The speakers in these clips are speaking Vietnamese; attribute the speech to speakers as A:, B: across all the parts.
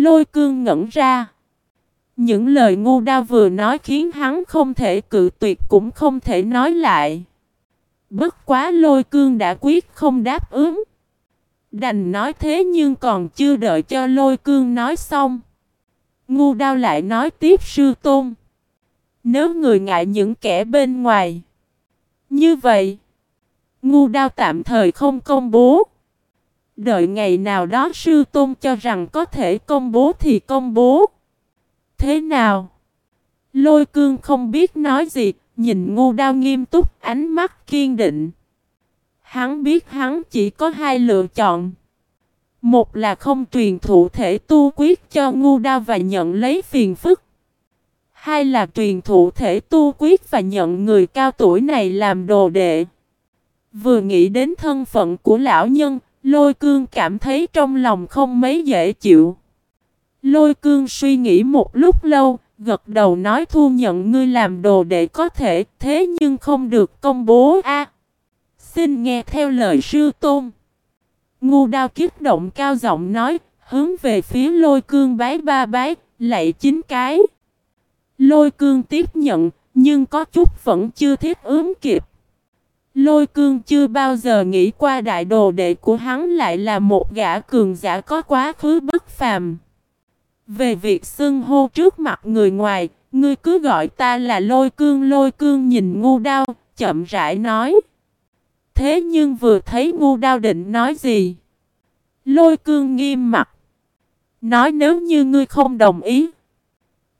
A: Lôi cương ngẩn ra. Những lời ngu đao vừa nói khiến hắn không thể cự tuyệt cũng không thể nói lại. Bất quá lôi cương đã quyết không đáp ứng. Đành nói thế nhưng còn chưa đợi cho lôi cương nói xong. Ngu đao lại nói tiếp sư tôn. Nếu người ngại những kẻ bên ngoài. Như vậy. Ngu đao tạm thời không công bố. Đợi ngày nào đó sư tôn cho rằng có thể công bố thì công bố. Thế nào? Lôi cương không biết nói gì, nhìn ngu đao nghiêm túc, ánh mắt kiên định. Hắn biết hắn chỉ có hai lựa chọn. Một là không truyền thụ thể tu quyết cho ngu đao và nhận lấy phiền phức. Hai là truyền thụ thể tu quyết và nhận người cao tuổi này làm đồ đệ. Vừa nghĩ đến thân phận của lão nhân, lôi cương cảm thấy trong lòng không mấy dễ chịu. Lôi cương suy nghĩ một lúc lâu, gật đầu nói thu nhận ngươi làm đồ để có thể, thế nhưng không được công bố a. xin nghe theo lời sư tôn. Ngu đao kiếp động cao giọng nói, hướng về phía lôi cương bái ba bái, lạy chín cái. Lôi cương tiếp nhận, nhưng có chút vẫn chưa thiết ứng kịp. Lôi cương chưa bao giờ nghĩ qua đại đồ đệ của hắn lại là một gã cường giả có quá khứ bất phàm. Về việc xưng hô trước mặt người ngoài, ngươi cứ gọi ta là lôi cương lôi cương nhìn ngu đao, chậm rãi nói. Thế nhưng vừa thấy ngu đao định nói gì? Lôi cương nghiêm mặt. Nói nếu như ngươi không đồng ý.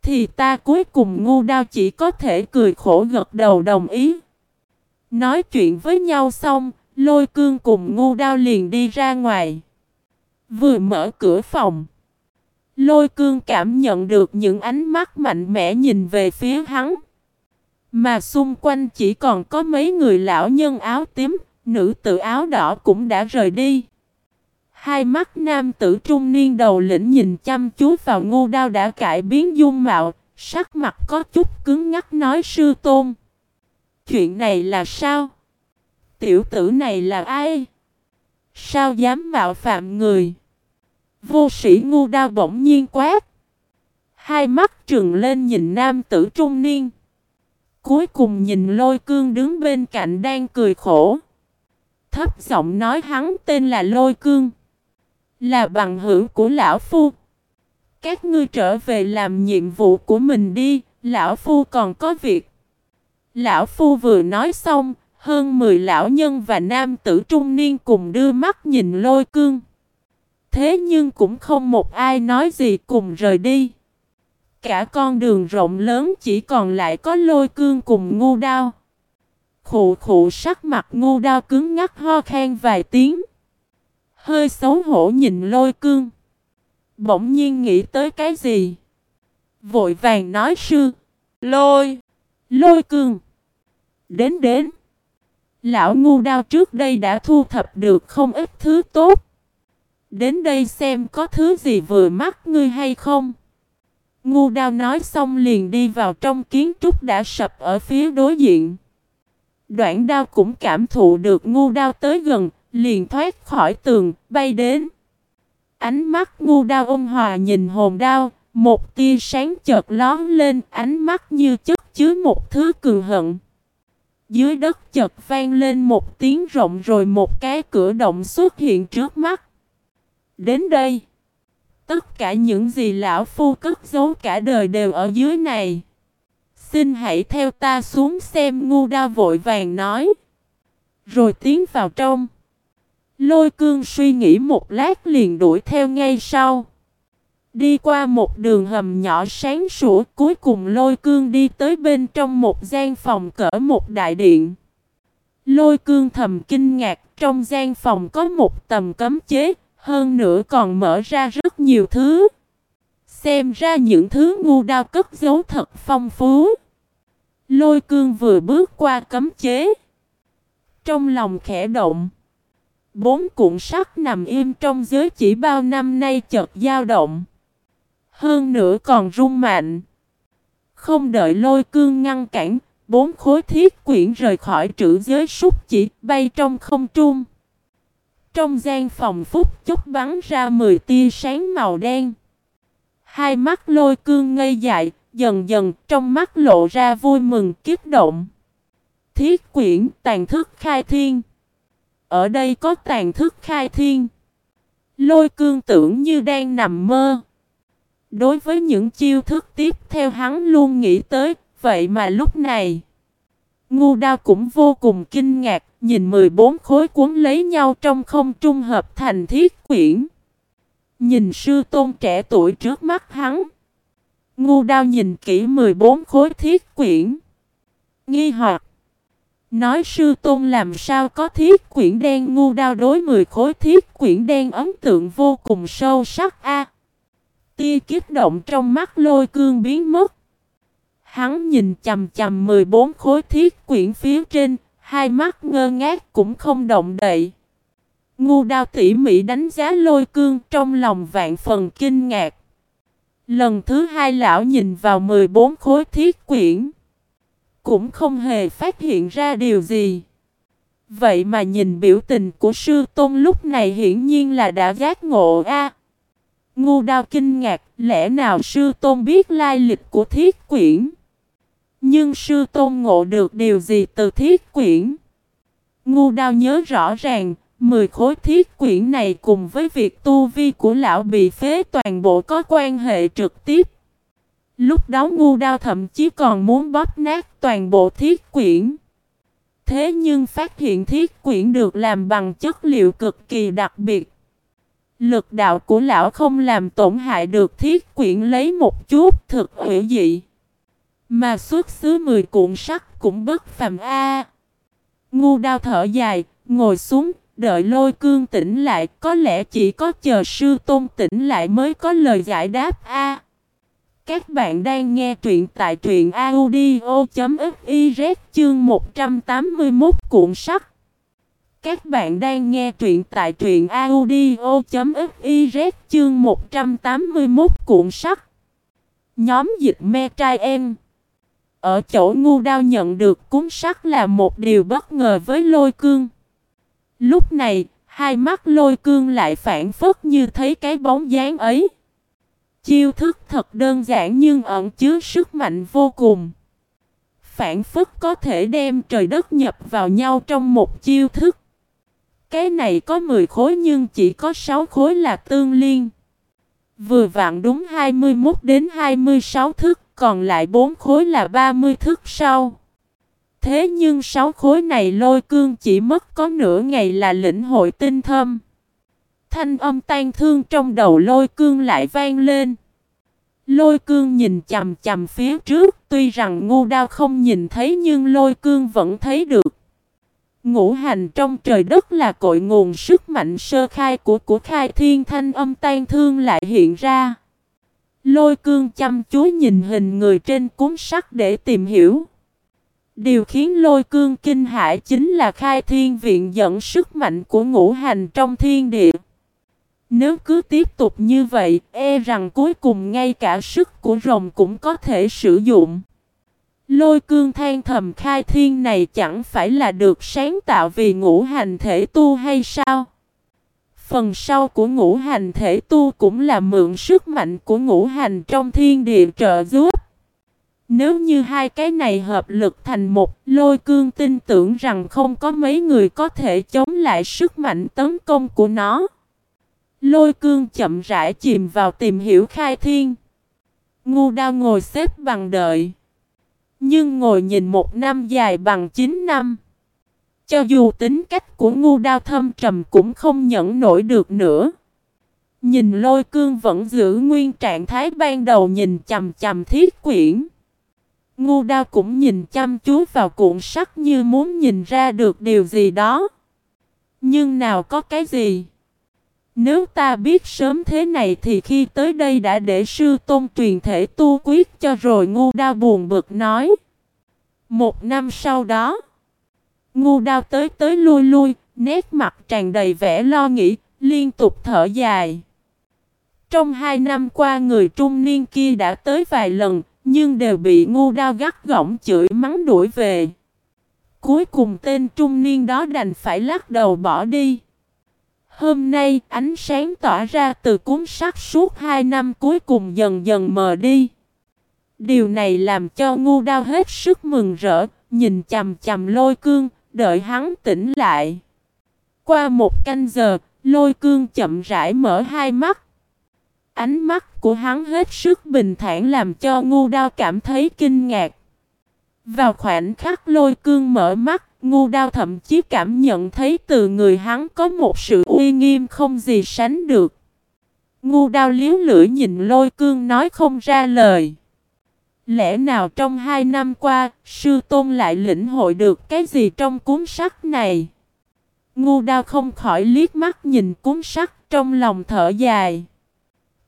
A: Thì ta cuối cùng ngu đao chỉ có thể cười khổ gật đầu đồng ý. Nói chuyện với nhau xong, lôi cương cùng ngu đao liền đi ra ngoài. Vừa mở cửa phòng. Lôi cương cảm nhận được những ánh mắt mạnh mẽ nhìn về phía hắn. Mà xung quanh chỉ còn có mấy người lão nhân áo tím, nữ tử áo đỏ cũng đã rời đi. Hai mắt nam tử trung niên đầu lĩnh nhìn chăm chú vào ngu đao đã cải biến dung mạo, sắc mặt có chút cứng ngắc nói sư tôn. Chuyện này là sao? Tiểu tử này là ai? Sao dám mạo phạm người? Vô sĩ ngu đao bỗng nhiên quát. Hai mắt trừng lên nhìn nam tử trung niên. Cuối cùng nhìn lôi cương đứng bên cạnh đang cười khổ. Thấp giọng nói hắn tên là lôi cương. Là bằng hữu của lão phu. Các ngươi trở về làm nhiệm vụ của mình đi, lão phu còn có việc. Lão phu vừa nói xong, hơn 10 lão nhân và nam tử trung niên cùng đưa mắt nhìn lôi cương. Thế nhưng cũng không một ai nói gì cùng rời đi. Cả con đường rộng lớn chỉ còn lại có lôi cương cùng ngu đao. Khụ khụ sắc mặt ngu đao cứng ngắc ho khan vài tiếng. Hơi xấu hổ nhìn lôi cương. Bỗng nhiên nghĩ tới cái gì? Vội vàng nói sư. Lôi. Lôi cương. Đến đến. Lão ngu đao trước đây đã thu thập được không ít thứ tốt. Đến đây xem có thứ gì vừa mắt ngươi hay không. Ngu đao nói xong liền đi vào trong kiến trúc đã sập ở phía đối diện. Đoạn đao cũng cảm thụ được ngu đao tới gần, liền thoát khỏi tường, bay đến. Ánh mắt ngu đao ôn hòa nhìn hồn đao, một tia sáng chợt lón lên, ánh mắt như chất chứa một thứ cường hận. Dưới đất chợt vang lên một tiếng rộng rồi một cái cửa động xuất hiện trước mắt. Đến đây, tất cả những gì lão phu cất giấu cả đời đều ở dưới này. Xin hãy theo ta xuống xem ngu đa vội vàng nói. Rồi tiến vào trong. Lôi cương suy nghĩ một lát liền đuổi theo ngay sau. Đi qua một đường hầm nhỏ sáng sủa cuối cùng lôi cương đi tới bên trong một gian phòng cỡ một đại điện. Lôi cương thầm kinh ngạc trong gian phòng có một tầm cấm chế, hơn nữa còn mở ra rất nhiều thứ. Xem ra những thứ ngu đao cất giấu thật phong phú. Lôi cương vừa bước qua cấm chế. Trong lòng khẽ động. Bốn cuộn sắt nằm im trong giới chỉ bao năm nay chợt dao động. Hơn nữa còn rung mạnh. Không đợi lôi cương ngăn cản, bốn khối thiết quyển rời khỏi trữ giới súc chỉ bay trong không trung. Trong gian phòng phúc chốc bắn ra 10 tia sáng màu đen. Hai mắt lôi cương ngây dại, dần dần trong mắt lộ ra vui mừng kiếp động. Thiết quyển tàn thức khai thiên. Ở đây có tàn thức khai thiên. Lôi cương tưởng như đang nằm mơ. Đối với những chiêu thức tiếp theo hắn luôn nghĩ tới, vậy mà lúc này. Ngu đao cũng vô cùng kinh ngạc, nhìn 14 khối cuốn lấy nhau trong không trung hợp thành thiết quyển. Nhìn sư tôn trẻ tuổi trước mắt hắn. Ngu đao nhìn kỹ 14 khối thiết quyển. Nghi hoặc. Nói sư tôn làm sao có thiết quyển đen ngu đao đối 10 khối thiết quyển đen ấn tượng vô cùng sâu sắc a. Tia kích động trong mắt lôi cương biến mất. Hắn nhìn chầm chầm 14 khối thiết quyển phía trên, hai mắt ngơ ngác cũng không động đậy. Ngu đao tỉ mỉ đánh giá lôi cương trong lòng vạn phần kinh ngạc. Lần thứ hai lão nhìn vào 14 khối thiết quyển. Cũng không hề phát hiện ra điều gì. Vậy mà nhìn biểu tình của sư tôn lúc này hiển nhiên là đã giác ngộ a. Ngu đao kinh ngạc, lẽ nào sư tôn biết lai lịch của thiết quyển? Nhưng sư tôn ngộ được điều gì từ thiết quyển? Ngu đao nhớ rõ ràng, Mười khối thiết quyển này cùng với việc tu vi của lão bị phế toàn bộ có quan hệ trực tiếp. Lúc đó ngu đao thậm chí còn muốn bóp nát toàn bộ thiết quyển. Thế nhưng phát hiện thiết quyển được làm bằng chất liệu cực kỳ đặc biệt. Lực đạo của lão không làm tổn hại được thiết quyển lấy một chút thực hữu dị. Mà xuất xứ mười cuộn sắt cũng bất phàm a. Ngu đao thở dài, ngồi xuống, đợi lôi cương tỉnh lại, có lẽ chỉ có chờ sư tôn tỉnh lại mới có lời giải đáp a. các bạn đang nghe truyện tại truyện audio.fiz chương 181 cuộn sắt. Các bạn đang nghe truyện tại truyện audio.fiz chương 181 cuộn sắt. Nhóm dịch me trai em. Ở chỗ ngu đao nhận được cuốn sắt là một điều bất ngờ với lôi cương. Lúc này, hai mắt lôi cương lại phản phất như thấy cái bóng dáng ấy. Chiêu thức thật đơn giản nhưng ẩn chứa sức mạnh vô cùng. Phản phất có thể đem trời đất nhập vào nhau trong một chiêu thức. Cái này có 10 khối nhưng chỉ có 6 khối là tương liên. Vừa vặn đúng 21 đến 26 thức, còn lại 4 khối là 30 thức sau. Thế nhưng sáu khối này lôi cương chỉ mất có nửa ngày là lĩnh hội tinh thâm. Thanh âm tan thương trong đầu lôi cương lại vang lên. Lôi cương nhìn chầm chầm phía trước, tuy rằng ngu đao không nhìn thấy nhưng lôi cương vẫn thấy được. Ngũ hành trong trời đất là cội nguồn sức mạnh sơ khai của của khai thiên thanh âm tan thương lại hiện ra. Lôi cương chăm chú nhìn hình người trên cuốn sắt để tìm hiểu. Điều khiến lôi cương kinh hãi chính là khai thiên viện dẫn sức mạnh của ngũ hành trong thiên địa. Nếu cứ tiếp tục như vậy, e rằng cuối cùng ngay cả sức của rồng cũng có thể sử dụng. Lôi cương than thầm khai thiên này chẳng phải là được sáng tạo vì ngũ hành thể tu hay sao? Phần sau của ngũ hành thể tu cũng là mượn sức mạnh của ngũ hành trong thiên địa trợ giúp. Nếu như hai cái này hợp lực thành một, lôi cương tin tưởng rằng không có mấy người có thể chống lại sức mạnh tấn công của nó. Lôi cương chậm rãi chìm vào tìm hiểu khai thiên. Ngu đao ngồi xếp bằng đợi. Nhưng ngồi nhìn một năm dài bằng 9 năm. Cho dù tính cách của ngu đao thâm trầm cũng không nhẫn nổi được nữa. Nhìn lôi cương vẫn giữ nguyên trạng thái ban đầu nhìn chầm chầm thiết quyển. Ngu đao cũng nhìn chăm chú vào cuộn sắt như muốn nhìn ra được điều gì đó. Nhưng nào có cái gì? Nếu ta biết sớm thế này thì khi tới đây đã để sư tôn truyền thể tu quyết cho rồi ngu đao buồn bực nói. Một năm sau đó, ngu đao tới tới lui lui, nét mặt tràn đầy vẻ lo nghĩ, liên tục thở dài. Trong hai năm qua người trung niên kia đã tới vài lần, nhưng đều bị ngu đao gắt gỏng chửi mắng đuổi về. Cuối cùng tên trung niên đó đành phải lắc đầu bỏ đi. Hôm nay ánh sáng tỏa ra từ cuốn sắt suốt hai năm cuối cùng dần dần mờ đi. Điều này làm cho ngu đao hết sức mừng rỡ, nhìn chầm chầm lôi cương, đợi hắn tỉnh lại. Qua một canh giờ, lôi cương chậm rãi mở hai mắt. Ánh mắt của hắn hết sức bình thản làm cho ngu đao cảm thấy kinh ngạc. Vào khoảnh khắc lôi cương mở mắt, ngu đao thậm chí cảm nhận thấy từ người hắn có một sự uy nghiêm không gì sánh được. Ngu đao liếu lưỡi nhìn lôi cương nói không ra lời. Lẽ nào trong hai năm qua, sư tôn lại lĩnh hội được cái gì trong cuốn sách này? Ngu đao không khỏi liếc mắt nhìn cuốn sách trong lòng thở dài.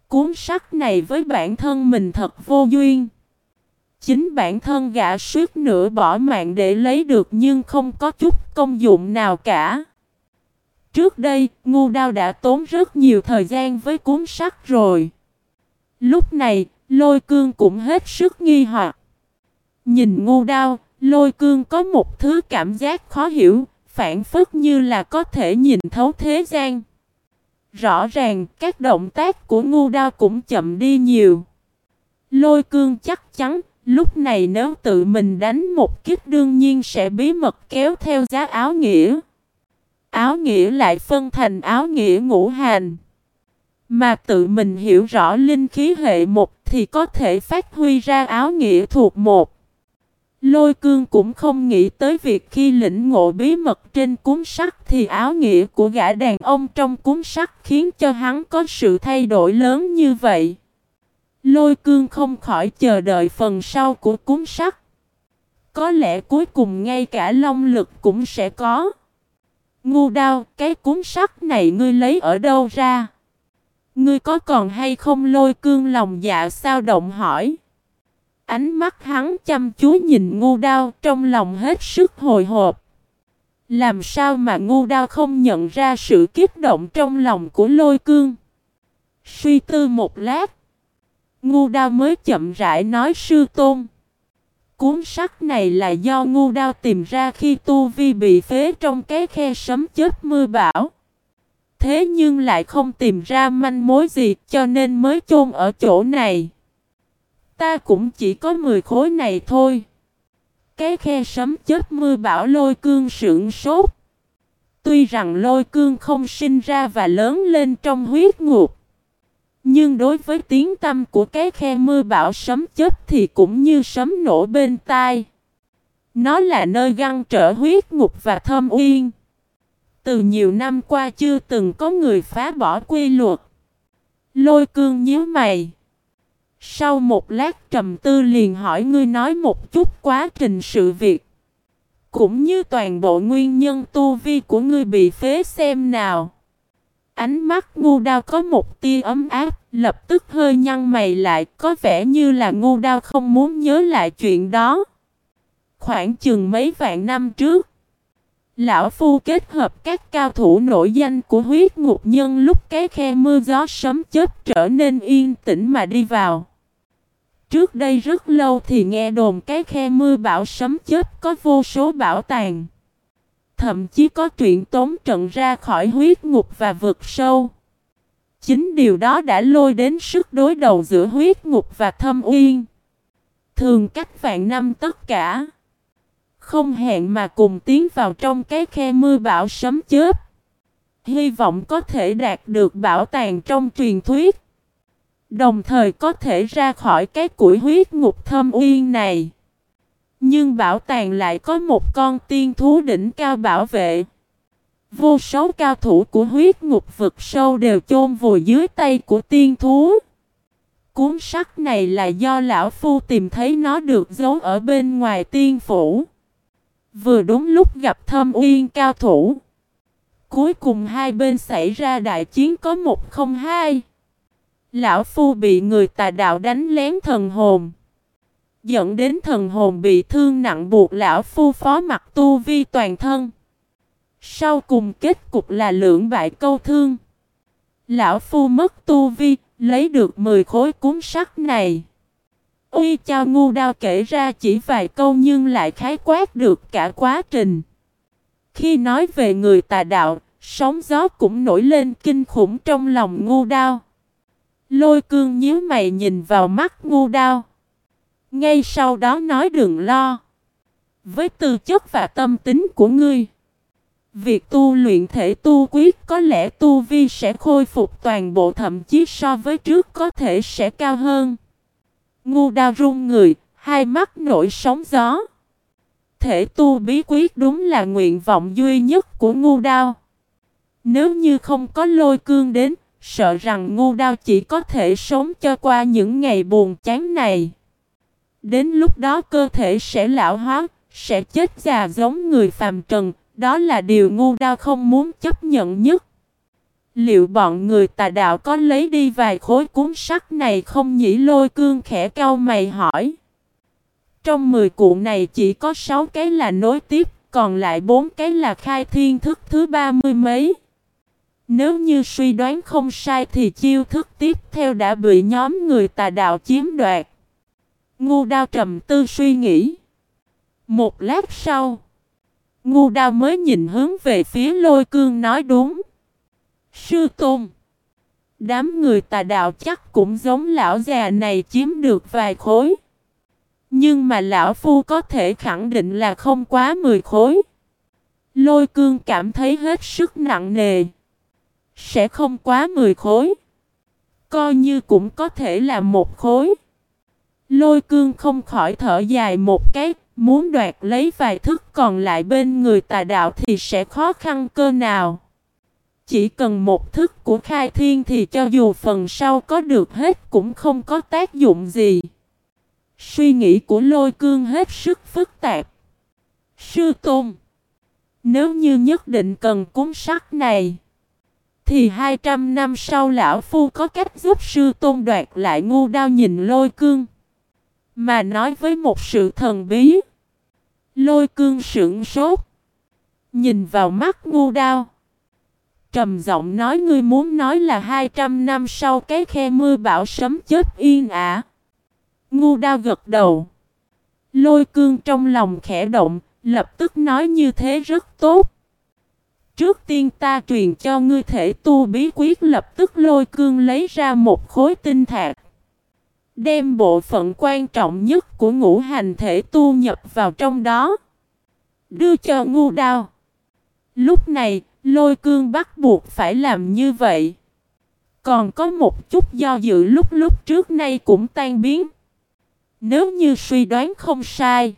A: Cuốn sách này với bản thân mình thật vô duyên. Chính bản thân gã suýt nữa bỏ mạng để lấy được nhưng không có chút công dụng nào cả. Trước đây, ngu đao đã tốn rất nhiều thời gian với cuốn sách rồi. Lúc này, lôi cương cũng hết sức nghi hoặc. Nhìn ngu đao, lôi cương có một thứ cảm giác khó hiểu, phản phất như là có thể nhìn thấu thế gian. Rõ ràng, các động tác của ngu đao cũng chậm đi nhiều. Lôi cương chắc chắn, lúc này nếu tự mình đánh một kích đương nhiên sẽ bí mật kéo theo giá áo nghĩa. Áo nghĩa lại phân thành áo nghĩa ngũ hành. Mà tự mình hiểu rõ linh khí hệ một thì có thể phát huy ra áo nghĩa thuộc một. Lôi cương cũng không nghĩ tới việc khi lĩnh ngộ bí mật trên cuốn sắt thì áo nghĩa của gã đàn ông trong cuốn sắt khiến cho hắn có sự thay đổi lớn như vậy. Lôi cương không khỏi chờ đợi phần sau của cuốn sách. Có lẽ cuối cùng ngay cả long lực cũng sẽ có. Ngu đao, cái cuốn sách này ngươi lấy ở đâu ra? Ngươi có còn hay không lôi cương lòng dạ sao động hỏi? Ánh mắt hắn chăm chú nhìn ngu đao trong lòng hết sức hồi hộp. Làm sao mà ngu đao không nhận ra sự kích động trong lòng của lôi cương? Suy tư một lát. Ngu đao mới chậm rãi nói sư tôn. Cuốn sách này là do ngu đao tìm ra khi tu vi bị phế trong cái khe sấm chết mưa bão. Thế nhưng lại không tìm ra manh mối gì cho nên mới chôn ở chỗ này. Ta cũng chỉ có 10 khối này thôi. Cái khe sấm chết mưa bão lôi cương sưởng sốt. Tuy rằng lôi cương không sinh ra và lớn lên trong huyết ngục. Nhưng đối với tiếng tâm của cái khe mưa bão sấm chết thì cũng như sấm nổ bên tai. Nó là nơi găng trở huyết ngục và thâm uyên. Từ nhiều năm qua chưa từng có người phá bỏ quy luật. Lôi cương nhíu mày. Sau một lát trầm tư liền hỏi ngươi nói một chút quá trình sự việc. Cũng như toàn bộ nguyên nhân tu vi của ngươi bị phế xem nào. Ánh mắt ngu đao có một tia ấm áp, lập tức hơi nhăn mày lại, có vẻ như là ngu đao không muốn nhớ lại chuyện đó. Khoảng chừng mấy vạn năm trước, Lão Phu kết hợp các cao thủ nổi danh của huyết ngục nhân lúc cái khe mưa gió sấm chớp trở nên yên tĩnh mà đi vào. Trước đây rất lâu thì nghe đồn cái khe mưa bão sấm chớp có vô số bảo tàng. Thậm chí có chuyện tống trận ra khỏi huyết ngục và vực sâu. Chính điều đó đã lôi đến sức đối đầu giữa huyết ngục và thâm uyên. Thường cách vạn năm tất cả. Không hẹn mà cùng tiến vào trong cái khe mưa bão sấm chớp. Hy vọng có thể đạt được bảo tàng trong truyền thuyết. Đồng thời có thể ra khỏi cái củi huyết ngục thâm uyên này. Nhưng bảo tàng lại có một con tiên thú đỉnh cao bảo vệ. Vô số cao thủ của huyết ngục vực sâu đều chôn vùi dưới tay của tiên thú. Cuốn sách này là do lão phu tìm thấy nó được giấu ở bên ngoài tiên phủ. Vừa đúng lúc gặp thâm uyên cao thủ. Cuối cùng hai bên xảy ra đại chiến có một không hai. Lão Phu bị người tà đạo đánh lén thần hồn. Dẫn đến thần hồn bị thương nặng buộc Lão Phu phó mặt tu vi toàn thân. Sau cùng kết cục là lưỡng bại câu thương. Lão Phu mất tu vi, lấy được 10 khối cuốn sắt này. Uy cho ngu đao kể ra chỉ vài câu nhưng lại khái quát được cả quá trình. Khi nói về người tà đạo, Sóng gió cũng nổi lên kinh khủng trong lòng ngu đao. Lôi cương nhíu mày nhìn vào mắt ngu đao. Ngay sau đó nói đừng lo. Với tư chất và tâm tính của ngươi. Việc tu luyện thể tu quyết có lẽ tu vi sẽ khôi phục toàn bộ thậm chí so với trước có thể sẽ cao hơn. Ngu đao run người, hai mắt nổi sóng gió. Thể tu bí quyết đúng là nguyện vọng duy nhất của ngu đao. Nếu như không có lôi cương đến, sợ rằng ngu đao chỉ có thể sống cho qua những ngày buồn chán này. Đến lúc đó cơ thể sẽ lão hóa, sẽ chết già giống người phàm trần, đó là điều ngu đao không muốn chấp nhận nhất. Liệu bọn người tà đạo có lấy đi vài khối cuốn sắt này không nhỉ lôi cương khẽ cao mày hỏi. Trong 10 cuộn này chỉ có 6 cái là nối tiếp, còn lại 4 cái là khai thiên thức thứ 30 mấy. Nếu như suy đoán không sai thì chiêu thức tiếp theo đã bị nhóm người tà đạo chiếm đoạt. Ngu đao trầm tư suy nghĩ. Một lát sau, ngu đao mới nhìn hướng về phía lôi cương nói đúng. Sư Tôn Đám người tà đạo chắc cũng giống lão già này chiếm được vài khối. Nhưng mà lão phu có thể khẳng định là không quá 10 khối. Lôi cương cảm thấy hết sức nặng nề. Sẽ không quá 10 khối. Coi như cũng có thể là một khối. Lôi cương không khỏi thở dài một cái, muốn đoạt lấy vài thức còn lại bên người tà đạo thì sẽ khó khăn cơ nào. Chỉ cần một thức của khai thiên thì cho dù phần sau có được hết cũng không có tác dụng gì. Suy nghĩ của lôi cương hết sức phức tạp. Sư Tôn Nếu như nhất định cần cúng sắc này Thì 200 năm sau lão phu có cách giúp sư tôn đoạt lại ngu đao nhìn lôi cương mà nói với một sự thần bí Lôi cương sững sốt Nhìn vào mắt ngu đao Trầm giọng nói ngươi muốn nói là 200 năm sau cái khe mưa bão sấm chết yên ả. Ngu đao gật đầu. Lôi cương trong lòng khẽ động, lập tức nói như thế rất tốt. Trước tiên ta truyền cho ngươi thể tu bí quyết lập tức lôi cương lấy ra một khối tinh thạch. Đem bộ phận quan trọng nhất của ngũ hành thể tu nhập vào trong đó. Đưa cho ngu đao. Lúc này, lôi cương bắt buộc phải làm như vậy. Còn có một chút do dự lúc lúc trước nay cũng tan biến. Nếu như suy đoán không sai.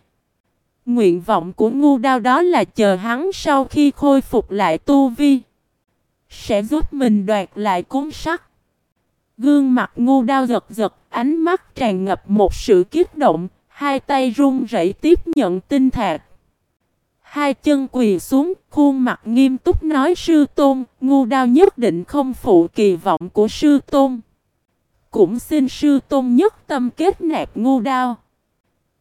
A: Nguyện vọng của ngu đao đó là chờ hắn sau khi khôi phục lại tu vi. Sẽ giúp mình đoạt lại cuốn sắt. Gương mặt ngu đao giật giật, ánh mắt tràn ngập một sự kiếp động, hai tay run rẩy tiếp nhận tinh thạc Hai chân quỳ xuống, khuôn mặt nghiêm túc nói sư tôn, ngu đao nhất định không phụ kỳ vọng của sư tôn. Cũng xin sư tôn nhất tâm kết nạp ngu đao.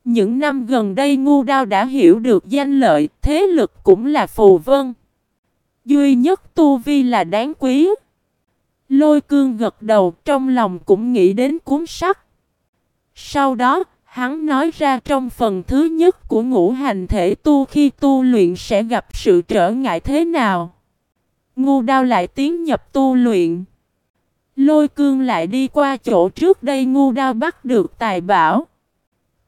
A: Những năm gần đây ngu đao đã hiểu được danh lợi, thế lực cũng là phù vân. Duy nhất tu vi là đáng quý. Lôi cương gật đầu trong lòng cũng nghĩ đến cuốn sách. Sau đó, hắn nói ra trong phần thứ nhất của ngũ hành thể tu khi tu luyện sẽ gặp sự trở ngại thế nào. Ngu đao lại tiến nhập tu luyện. Lôi cương lại đi qua chỗ trước đây ngu đao bắt được tài bảo.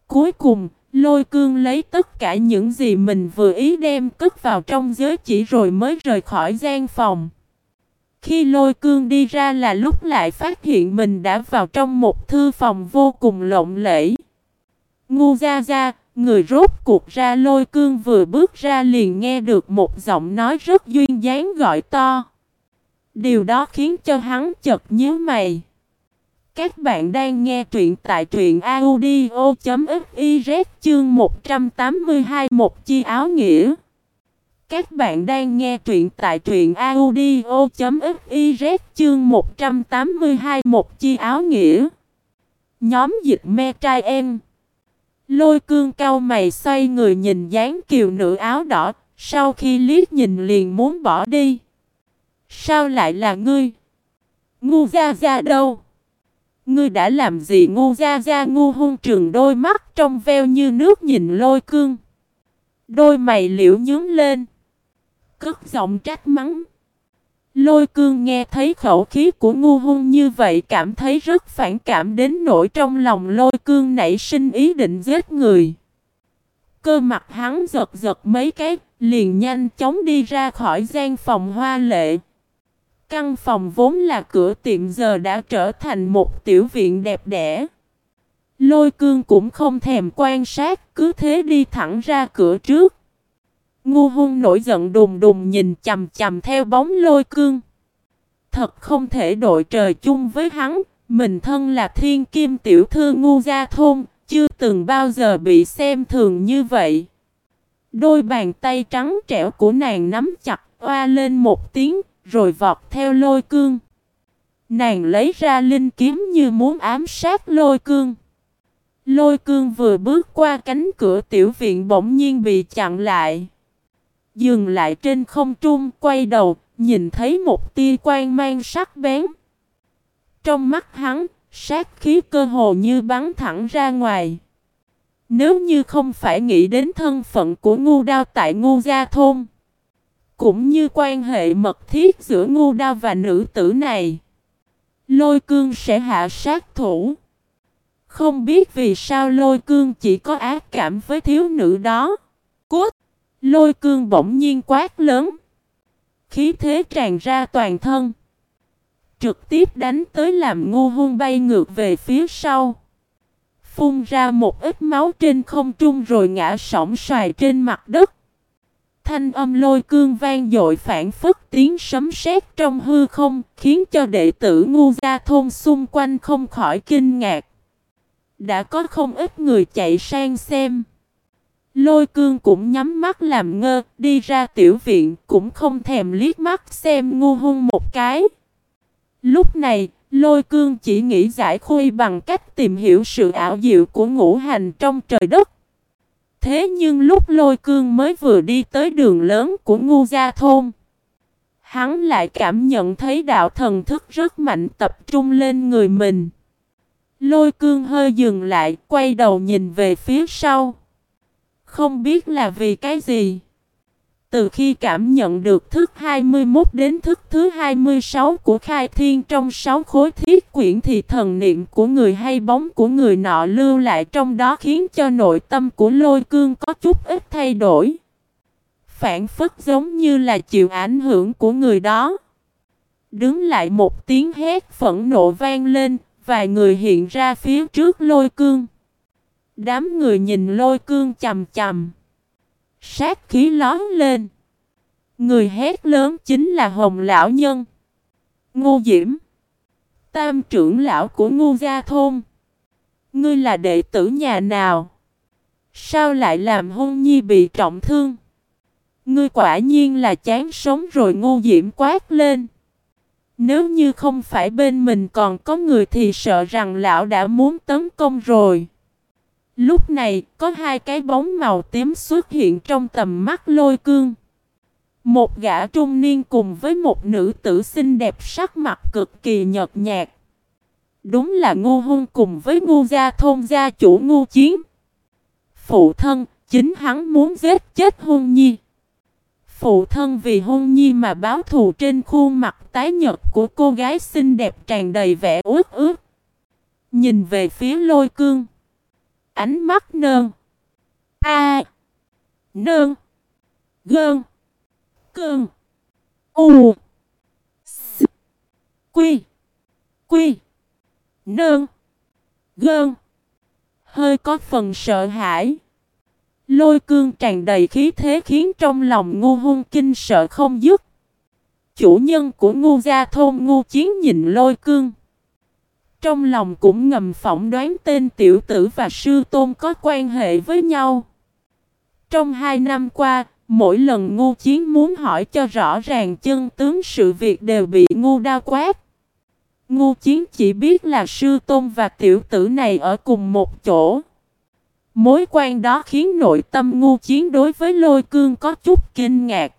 A: Cuối cùng, lôi cương lấy tất cả những gì mình vừa ý đem cất vào trong giới chỉ rồi mới rời khỏi gian phòng. Khi lôi cương đi ra là lúc lại phát hiện mình đã vào trong một thư phòng vô cùng lộng lẫy. Ngu ra ra, người rốt cuộc ra lôi cương vừa bước ra liền nghe được một giọng nói rất duyên dáng gọi to. Điều đó khiến cho hắn chật nhíu mày. Các bạn đang nghe truyện tại truyện audio.fiz chương 182 một chi áo nghĩa. Các bạn đang nghe truyện tại truyện audio.fiz chương 182 một chi áo nghĩa. Nhóm dịch me trai em. Lôi cương cao mày xoay người nhìn dáng kiều nữ áo đỏ, sau khi liếc nhìn liền muốn bỏ đi. Sao lại là ngươi? Ngu ra ra đâu? Ngươi đã làm gì ngu ra ra ngu hung trường đôi mắt trong veo như nước nhìn lôi cương. Đôi mày liễu nhướng lên. Cất giọng trách mắng. Lôi cương nghe thấy khẩu khí của ngu hung như vậy cảm thấy rất phản cảm đến nỗi trong lòng lôi cương nảy sinh ý định giết người. Cơ mặt hắn giật giật mấy cái, liền nhanh chóng đi ra khỏi gian phòng hoa lệ. Căn phòng vốn là cửa tiệm giờ đã trở thành một tiểu viện đẹp đẽ. Lôi cương cũng không thèm quan sát, cứ thế đi thẳng ra cửa trước. Ngu hung nổi giận đùng đùng nhìn chầm chầm theo bóng lôi cương. Thật không thể đội trời chung với hắn, mình thân là thiên kim tiểu thư ngu gia thôn, chưa từng bao giờ bị xem thường như vậy. Đôi bàn tay trắng trẻo của nàng nắm chặt, oa lên một tiếng, rồi vọt theo lôi cương. Nàng lấy ra linh kiếm như muốn ám sát lôi cương. Lôi cương vừa bước qua cánh cửa tiểu viện bỗng nhiên bị chặn lại. Dừng lại trên không trung, quay đầu, nhìn thấy một tia quan mang sắc bén. Trong mắt hắn, sát khí cơ hồ như bắn thẳng ra ngoài. Nếu như không phải nghĩ đến thân phận của ngu đao tại ngu gia thôn, cũng như quan hệ mật thiết giữa ngu đao và nữ tử này, lôi cương sẽ hạ sát thủ. Không biết vì sao lôi cương chỉ có ác cảm với thiếu nữ đó. Cút! Lôi cương bỗng nhiên quát lớn. Khí thế tràn ra toàn thân. Trực tiếp đánh tới làm ngu hung bay ngược về phía sau. Phun ra một ít máu trên không trung rồi ngã sỏng xoài trên mặt đất. Thanh âm lôi cương vang dội phản phất tiếng sấm sét trong hư không, khiến cho đệ tử ngu gia thôn xung quanh không khỏi kinh ngạc. Đã có không ít người chạy sang xem. Lôi cương cũng nhắm mắt làm ngơ, đi ra tiểu viện cũng không thèm liếc mắt xem ngu hung một cái. Lúc này, lôi cương chỉ nghĩ giải khuy bằng cách tìm hiểu sự ảo diệu của ngũ hành trong trời đất. Thế nhưng lúc lôi cương mới vừa đi tới đường lớn của ngu gia thôn, hắn lại cảm nhận thấy đạo thần thức rất mạnh tập trung lên người mình. Lôi cương hơi dừng lại, quay đầu nhìn về phía sau. Không biết là vì cái gì. Từ khi cảm nhận được thức 21 đến thức thứ 26 của khai thiên trong 6 khối thiết quyển thì thần niệm của người hay bóng của người nọ lưu lại trong đó khiến cho nội tâm của lôi cương có chút ít thay đổi. Phản phất giống như là chịu ảnh hưởng của người đó. Đứng lại một tiếng hét phẫn nộ vang lên, vài người hiện ra phía trước lôi cương. Đám người nhìn lôi cương chầm chầm. Sát khí lón lên. Người hét lớn chính là Hồng Lão Nhân. Ngô Diễm. Tam trưởng lão của Ngô Gia Thôn. Ngươi là đệ tử nhà nào? Sao lại làm hôn nhi bị trọng thương? Ngươi quả nhiên là chán sống rồi Ngô Diễm quát lên. Nếu như không phải bên mình còn có người thì sợ rằng lão đã muốn tấn công rồi. Lúc này, có hai cái bóng màu tím xuất hiện trong tầm mắt lôi cương. Một gã trung niên cùng với một nữ tử xinh đẹp sắc mặt cực kỳ nhợt nhạt. Đúng là ngu hung cùng với ngu gia thôn gia chủ ngu chiến. Phụ thân, chính hắn muốn giết chết hôn nhi. Phụ thân vì hôn nhi mà báo thù trên khuôn mặt tái nhợt của cô gái xinh đẹp tràn đầy vẻ ướt ướt. Nhìn về phía lôi cương. Ánh mắt nơn. A. Nơn. Gơn. Cơn. U. S. Quy. Quy. Nơn. Gơn. Hơi có phần sợ hãi. Lôi cương tràn đầy khí thế khiến trong lòng ngu hung kinh sợ không dứt. Chủ nhân của ngu gia thôn ngu chiến nhìn lôi cương. Trong lòng cũng ngầm phỏng đoán tên tiểu tử và sư tôn có quan hệ với nhau. Trong hai năm qua, mỗi lần ngu chiến muốn hỏi cho rõ ràng chân tướng sự việc đều bị ngu đao quát. Ngu chiến chỉ biết là sư tôn và tiểu tử này ở cùng một chỗ. Mối quan đó khiến nội tâm ngu chiến đối với lôi cương có chút kinh ngạc.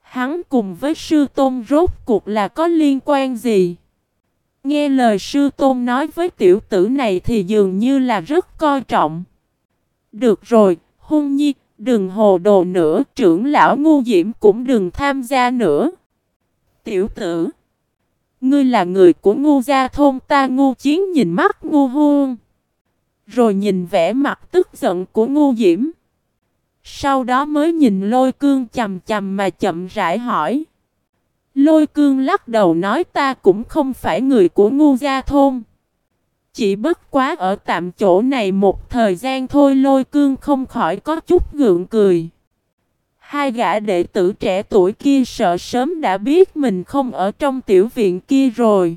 A: Hắn cùng với sư tôn rốt cuộc là có liên quan gì? Nghe lời sư tôn nói với tiểu tử này thì dường như là rất coi trọng. Được rồi, hung nhi, đừng hồ đồ nữa, trưởng lão ngu diễm cũng đừng tham gia nữa. Tiểu tử. Ngươi là người của ngu gia thôn ta ngu chiến nhìn mắt ngu hôn, Rồi nhìn vẻ mặt tức giận của ngu diễm. Sau đó mới nhìn lôi cương chầm chầm mà chậm rãi hỏi. Lôi cương lắc đầu nói ta cũng không phải người của ngu gia thôn. Chỉ bất quá ở tạm chỗ này một thời gian thôi lôi cương không khỏi có chút gượng cười. Hai gã đệ tử trẻ tuổi kia sợ sớm đã biết mình không ở trong tiểu viện kia rồi.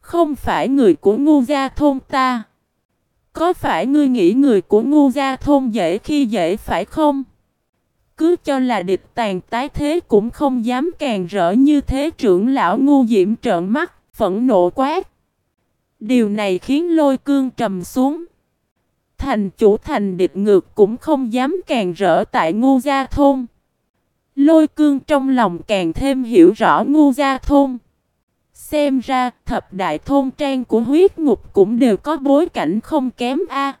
A: Không phải người của ngu gia thôn ta. Có phải ngươi nghĩ người của ngu gia thôn dễ khi dễ phải không? Cứ cho là địch tàn tái thế cũng không dám càng rỡ như thế trưởng lão ngu diễm trợn mắt, phẫn nộ quát. Điều này khiến lôi cương trầm xuống. Thành chủ thành địch ngược cũng không dám càng rỡ tại ngu gia thôn. Lôi cương trong lòng càng thêm hiểu rõ ngu gia thôn. Xem ra thập đại thôn trang của huyết ngục cũng đều có bối cảnh không kém a.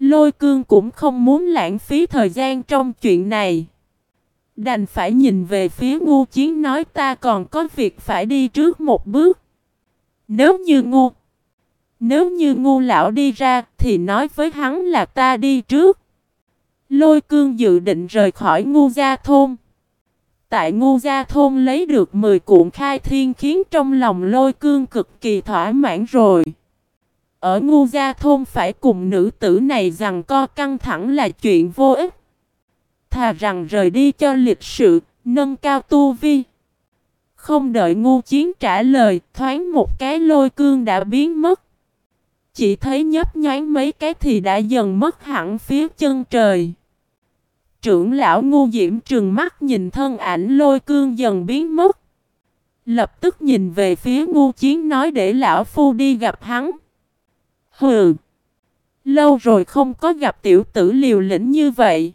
A: Lôi cương cũng không muốn lãng phí thời gian trong chuyện này. Đành phải nhìn về phía ngu chiến nói ta còn có việc phải đi trước một bước. Nếu như ngu Nếu như ngu lão đi ra thì nói với hắn là ta đi trước. Lôi cương dự định rời khỏi ngu gia thôn. Tại ngu gia thôn lấy được 10 cuộn khai thiên khiến trong lòng lôi cương cực kỳ thỏa mãn rồi. Ở ngu gia thôn phải cùng nữ tử này rằng co căng thẳng là chuyện vô ích. Thà rằng rời đi cho lịch sự, nâng cao tu vi. Không đợi ngu chiến trả lời, thoáng một cái lôi cương đã biến mất. Chỉ thấy nhấp nhoáng mấy cái thì đã dần mất hẳn phía chân trời. Trưởng lão ngu diễm trừng mắt nhìn thân ảnh lôi cương dần biến mất. Lập tức nhìn về phía ngu chiến nói để lão phu đi gặp hắn. Hừ. Lâu rồi không có gặp tiểu tử liều lĩnh như vậy.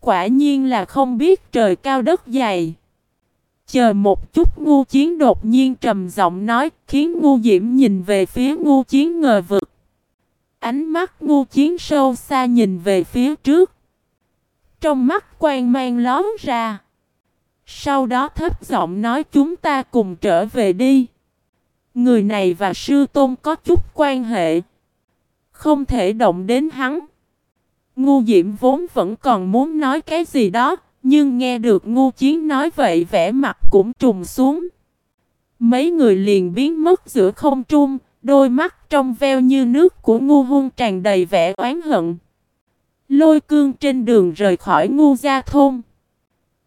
A: Quả nhiên là không biết trời cao đất dày. Chờ một chút ngu chiến đột nhiên trầm giọng nói, khiến ngu diễm nhìn về phía ngu chiến ngờ vực. Ánh mắt ngu chiến sâu xa nhìn về phía trước. Trong mắt quang mang lón ra. Sau đó thấp giọng nói, chúng ta cùng trở về đi. Người này và sư tôn có chút quan hệ. Không thể động đến hắn. Ngu Diệm vốn vẫn còn muốn nói cái gì đó, nhưng nghe được Ngu Chiến nói vậy vẻ mặt cũng trùng xuống. Mấy người liền biến mất giữa không trung, đôi mắt trong veo như nước của Ngu Hung tràn đầy vẻ oán hận. Lôi cương trên đường rời khỏi Ngu Gia Thôn.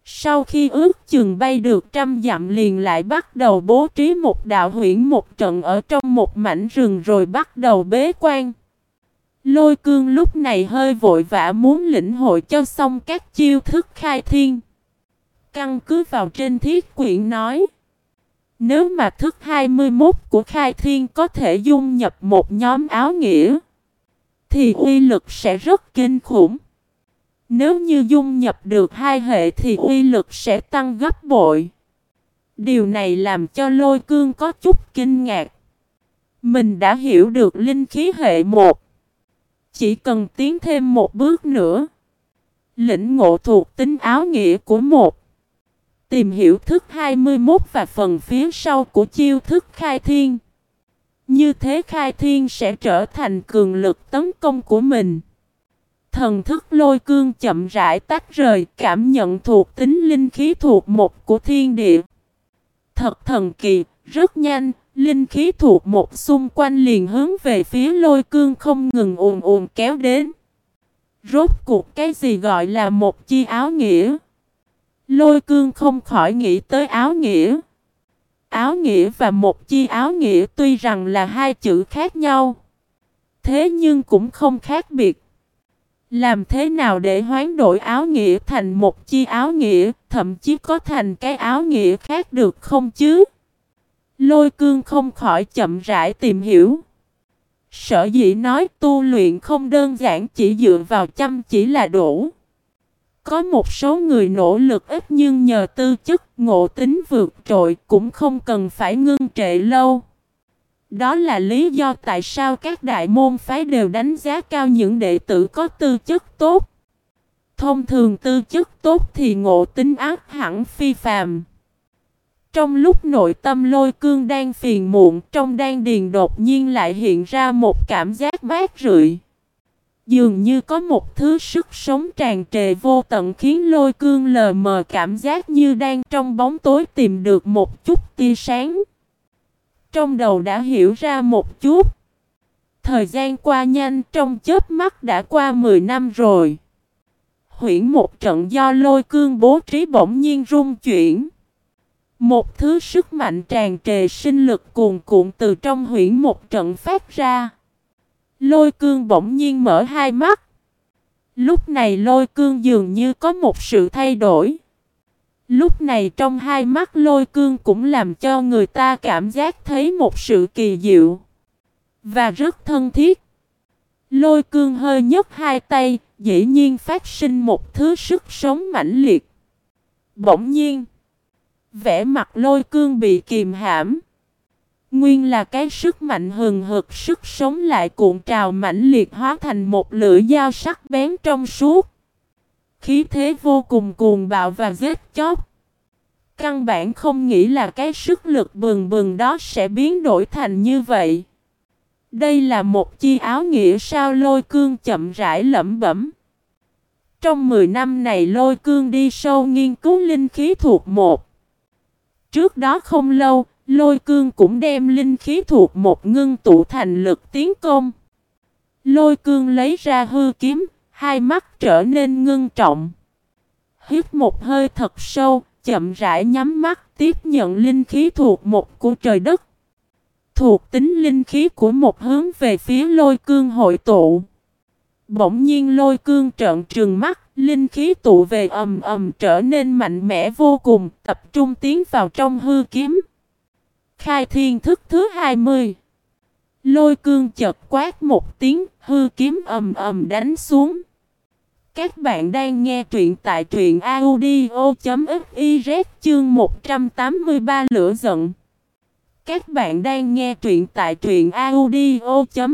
A: Sau khi ước chừng bay được trăm dặm liền lại bắt đầu bố trí một đạo huyễn một trận ở trong một mảnh rừng rồi bắt đầu bế quan. Lôi cương lúc này hơi vội vã muốn lĩnh hội cho xong các chiêu thức khai thiên. Căn cứ vào trên thiết quyển nói. Nếu mà thức 21 của khai thiên có thể dung nhập một nhóm áo nghĩa. Thì uy lực sẽ rất kinh khủng. Nếu như dung nhập được hai hệ thì uy lực sẽ tăng gấp bội. Điều này làm cho lôi cương có chút kinh ngạc. Mình đã hiểu được linh khí hệ một. Chỉ cần tiến thêm một bước nữa. Lĩnh ngộ thuộc tính áo nghĩa của một. Tìm hiểu thức 21 và phần phía sau của chiêu thức khai thiên. Như thế khai thiên sẽ trở thành cường lực tấn công của mình. Thần thức lôi cương chậm rãi tách rời cảm nhận thuộc tính linh khí thuộc một của thiên địa. Thật thần kỳ, rất nhanh, linh khí thuộc một xung quanh liền hướng về phía lôi cương không ngừng ùn ùn kéo đến. Rốt cuộc cái gì gọi là một chi áo nghĩa? Lôi cương không khỏi nghĩ tới áo nghĩa. Áo nghĩa và một chi áo nghĩa tuy rằng là hai chữ khác nhau. Thế nhưng cũng không khác biệt. Làm thế nào để hoán đổi áo nghĩa thành một chi áo nghĩa, thậm chí có thành cái áo nghĩa khác được không chứ? Lôi cương không khỏi chậm rãi tìm hiểu. Sở dĩ nói tu luyện không đơn giản chỉ dựa vào chăm chỉ là đủ. Có một số người nỗ lực ít nhưng nhờ tư chất, ngộ tính vượt trội cũng không cần phải ngưng trệ lâu. Đó là lý do tại sao các đại môn phái đều đánh giá cao những đệ tử có tư chất tốt. Thông thường tư chất tốt thì ngộ tính ác hẳn phi phàm. Trong lúc nội tâm lôi cương đang phiền muộn, trong đan điền đột nhiên lại hiện ra một cảm giác mát rượi. Dường như có một thứ sức sống tràn trề vô tận khiến lôi cương lờ mờ cảm giác như đang trong bóng tối tìm được một chút tia sáng. Trong đầu đã hiểu ra một chút. Thời gian qua nhanh trong chớp mắt đã qua 10 năm rồi. Huyển một trận do lôi cương bố trí bỗng nhiên rung chuyển. Một thứ sức mạnh tràn trề sinh lực cuồn cuộn từ trong huyễn một trận phát ra. Lôi cương bỗng nhiên mở hai mắt. Lúc này lôi cương dường như có một sự thay đổi. Lúc này trong hai mắt lôi cương cũng làm cho người ta cảm giác thấy một sự kỳ diệu. Và rất thân thiết. Lôi cương hơi nhấc hai tay, dĩ nhiên phát sinh một thứ sức sống mãnh liệt. Bỗng nhiên, vẻ mặt lôi cương bị kìm hãm. Nguyên là cái sức mạnh hừng hực, sức sống lại cuộn trào mãnh liệt hóa thành một lưỡi dao sắc bén trong suốt. Khí thế vô cùng cuồng bạo và giết chóc. Căn bản không nghĩ là cái sức lực bừng bừng đó sẽ biến đổi thành như vậy. Đây là một chi áo nghĩa sao lôi cương chậm rãi lẩm bẩm. Trong 10 năm này lôi cương đi sâu nghiên cứu linh khí thuộc một. Trước đó không lâu, lôi cương cũng đem linh khí thuộc một ngưng tụ thành lực tiến công. Lôi cương lấy ra hư kiếm, hai mắt trở nên ngưng trọng. Hít một hơi thật sâu, chậm rãi nhắm mắt tiếp nhận linh khí thuộc một của trời đất. Thuộc tính linh khí của một hướng về phía lôi cương hội tụ. Bỗng nhiên lôi cương trợn trừng mắt, linh khí tụ về ầm ầm trở nên mạnh mẽ vô cùng, tập trung tiến vào trong hư kiếm. Khai thiên thức thứ 20 Lôi cương chợt quát một tiếng, hư kiếm ầm ầm đánh xuống. Các bạn đang nghe truyện tại truyện audio.fiz chương 183 lửa giận. Các bạn đang nghe truyện tại truyện audio.fiz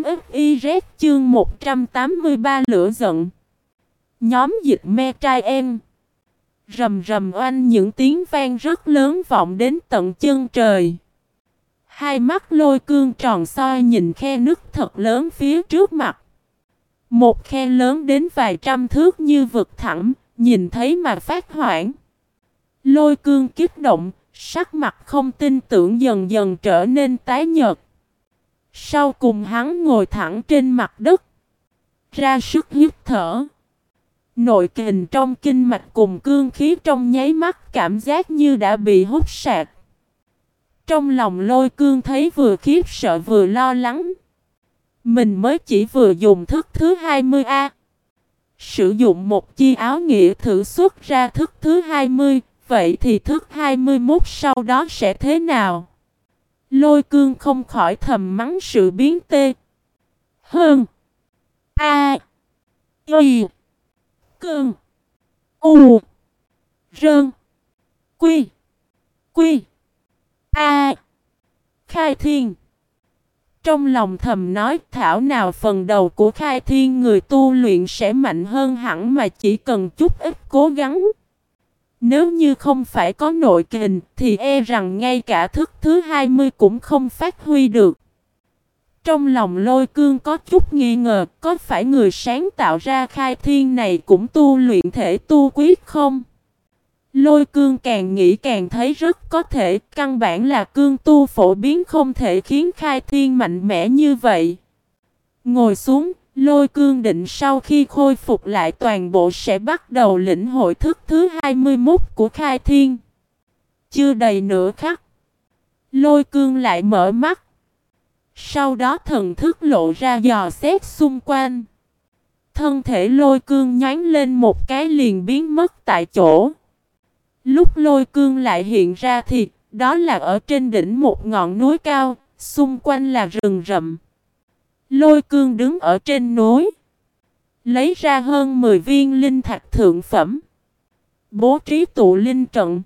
A: chương 183 lửa giận. Nhóm dịch me trai em. Rầm rầm oanh những tiếng vang rất lớn vọng đến tận chân trời. Hai mắt lôi cương tròn soi nhìn khe nước thật lớn phía trước mặt. Một khe lớn đến vài trăm thước như vực thẳm, nhìn thấy mà phát hoảng. Lôi cương kích động, sắc mặt không tin tưởng dần dần trở nên tái nhợt. Sau cùng hắn ngồi thẳng trên mặt đất, ra sức hít thở. Nội kình trong kinh mạch cùng cương khí trong nháy mắt cảm giác như đã bị hút sạc. Trong lòng lôi cương thấy vừa khiếp sợ vừa lo lắng. Mình mới chỉ vừa dùng thức thứ 20A. Sử dụng một chi áo nghĩa thử xuất ra thức thứ 20, vậy thì thức 21 sau đó sẽ thế nào? Lôi cương không khỏi thầm mắng sự biến tê. Hơn. A. Y. Cương. U. Rơn. Quy. Quy. A. Khai thiên. Trong lòng thầm nói, thảo nào phần đầu của khai thiên người tu luyện sẽ mạnh hơn hẳn mà chỉ cần chút ít cố gắng. Nếu như không phải có nội kình, thì e rằng ngay cả thức thứ 20 cũng không phát huy được. Trong lòng lôi cương có chút nghi ngờ có phải người sáng tạo ra khai thiên này cũng tu luyện thể tu quyết không? Lôi cương càng nghĩ càng thấy rất có thể, căn bản là cương tu phổ biến không thể khiến khai thiên mạnh mẽ như vậy. Ngồi xuống, lôi cương định sau khi khôi phục lại toàn bộ sẽ bắt đầu lĩnh hội thức thứ 21 của khai thiên. Chưa đầy nửa khắc. Lôi cương lại mở mắt. Sau đó thần thức lộ ra dò xét xung quanh. Thân thể lôi cương nhánh lên một cái liền biến mất tại chỗ. Lúc lôi cương lại hiện ra thì đó là ở trên đỉnh một ngọn núi cao, xung quanh là rừng rậm. Lôi cương đứng ở trên núi, lấy ra hơn 10 viên linh thạch thượng phẩm, bố trí tụ linh trận,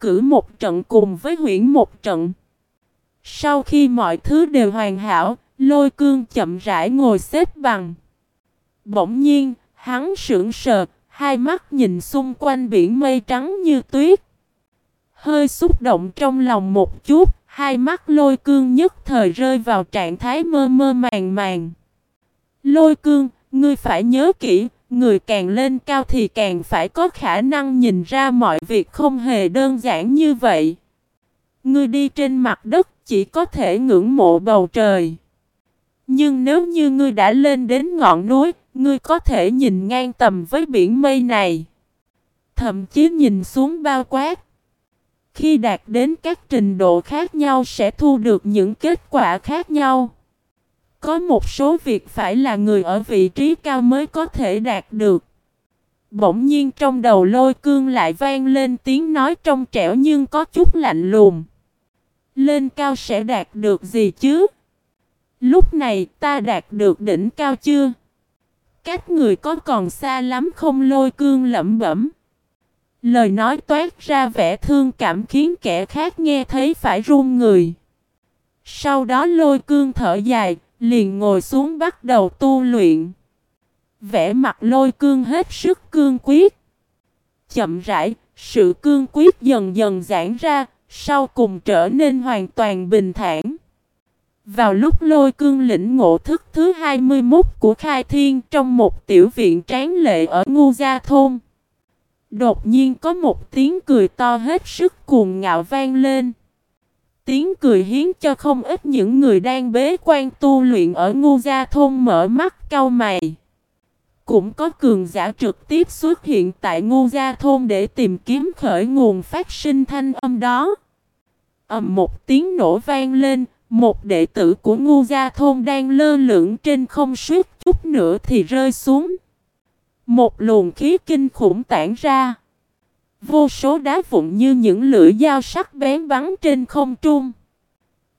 A: cử một trận cùng với huyễn một trận. Sau khi mọi thứ đều hoàn hảo, lôi cương chậm rãi ngồi xếp bằng. Bỗng nhiên, hắn sững sờ, Hai mắt nhìn xung quanh biển mây trắng như tuyết. Hơi xúc động trong lòng một chút, hai mắt lôi cương nhất thời rơi vào trạng thái mơ mơ màng màng. Lôi cương, ngươi phải nhớ kỹ, người càng lên cao thì càng phải có khả năng nhìn ra mọi việc không hề đơn giản như vậy. Ngươi đi trên mặt đất chỉ có thể ngưỡng mộ bầu trời. Nhưng nếu như ngươi đã lên đến ngọn núi, ngươi có thể nhìn ngang tầm với biển mây này. Thậm chí nhìn xuống bao quát. Khi đạt đến các trình độ khác nhau sẽ thu được những kết quả khác nhau. Có một số việc phải là người ở vị trí cao mới có thể đạt được. Bỗng nhiên trong đầu lôi cương lại vang lên tiếng nói trong trẻo nhưng có chút lạnh lùng. Lên cao sẽ đạt được gì chứ? Lúc này ta đạt được đỉnh cao chưa? Các người có còn xa lắm không lôi cương lẩm bẩm. Lời nói toát ra vẻ thương cảm khiến kẻ khác nghe thấy phải run người. Sau đó lôi cương thở dài, liền ngồi xuống bắt đầu tu luyện. vẻ mặt lôi cương hết sức cương quyết. Chậm rãi, sự cương quyết dần dần giãn ra, sau cùng trở nên hoàn toàn bình thản. Vào lúc lôi cương lĩnh ngộ thức thứ 21 của Khai Thiên trong một tiểu viện tráng lệ ở Ngu Gia Thôn. Đột nhiên có một tiếng cười to hết sức cuồng ngạo vang lên. Tiếng cười hiến cho không ít những người đang bế quan tu luyện ở Ngu Gia Thôn mở mắt cau mày. Cũng có cường giả trực tiếp xuất hiện tại Ngu Gia Thôn để tìm kiếm khởi nguồn phát sinh thanh âm đó ầm một tiếng nổ vang lên, một đệ tử của Ngu Gia Thôn đang lơ lửng trên không suốt chút nữa thì rơi xuống. Một luồng khí kinh khủng tản ra. Vô số đá vụn như những lưỡi dao sắc bén bắn trên không trung.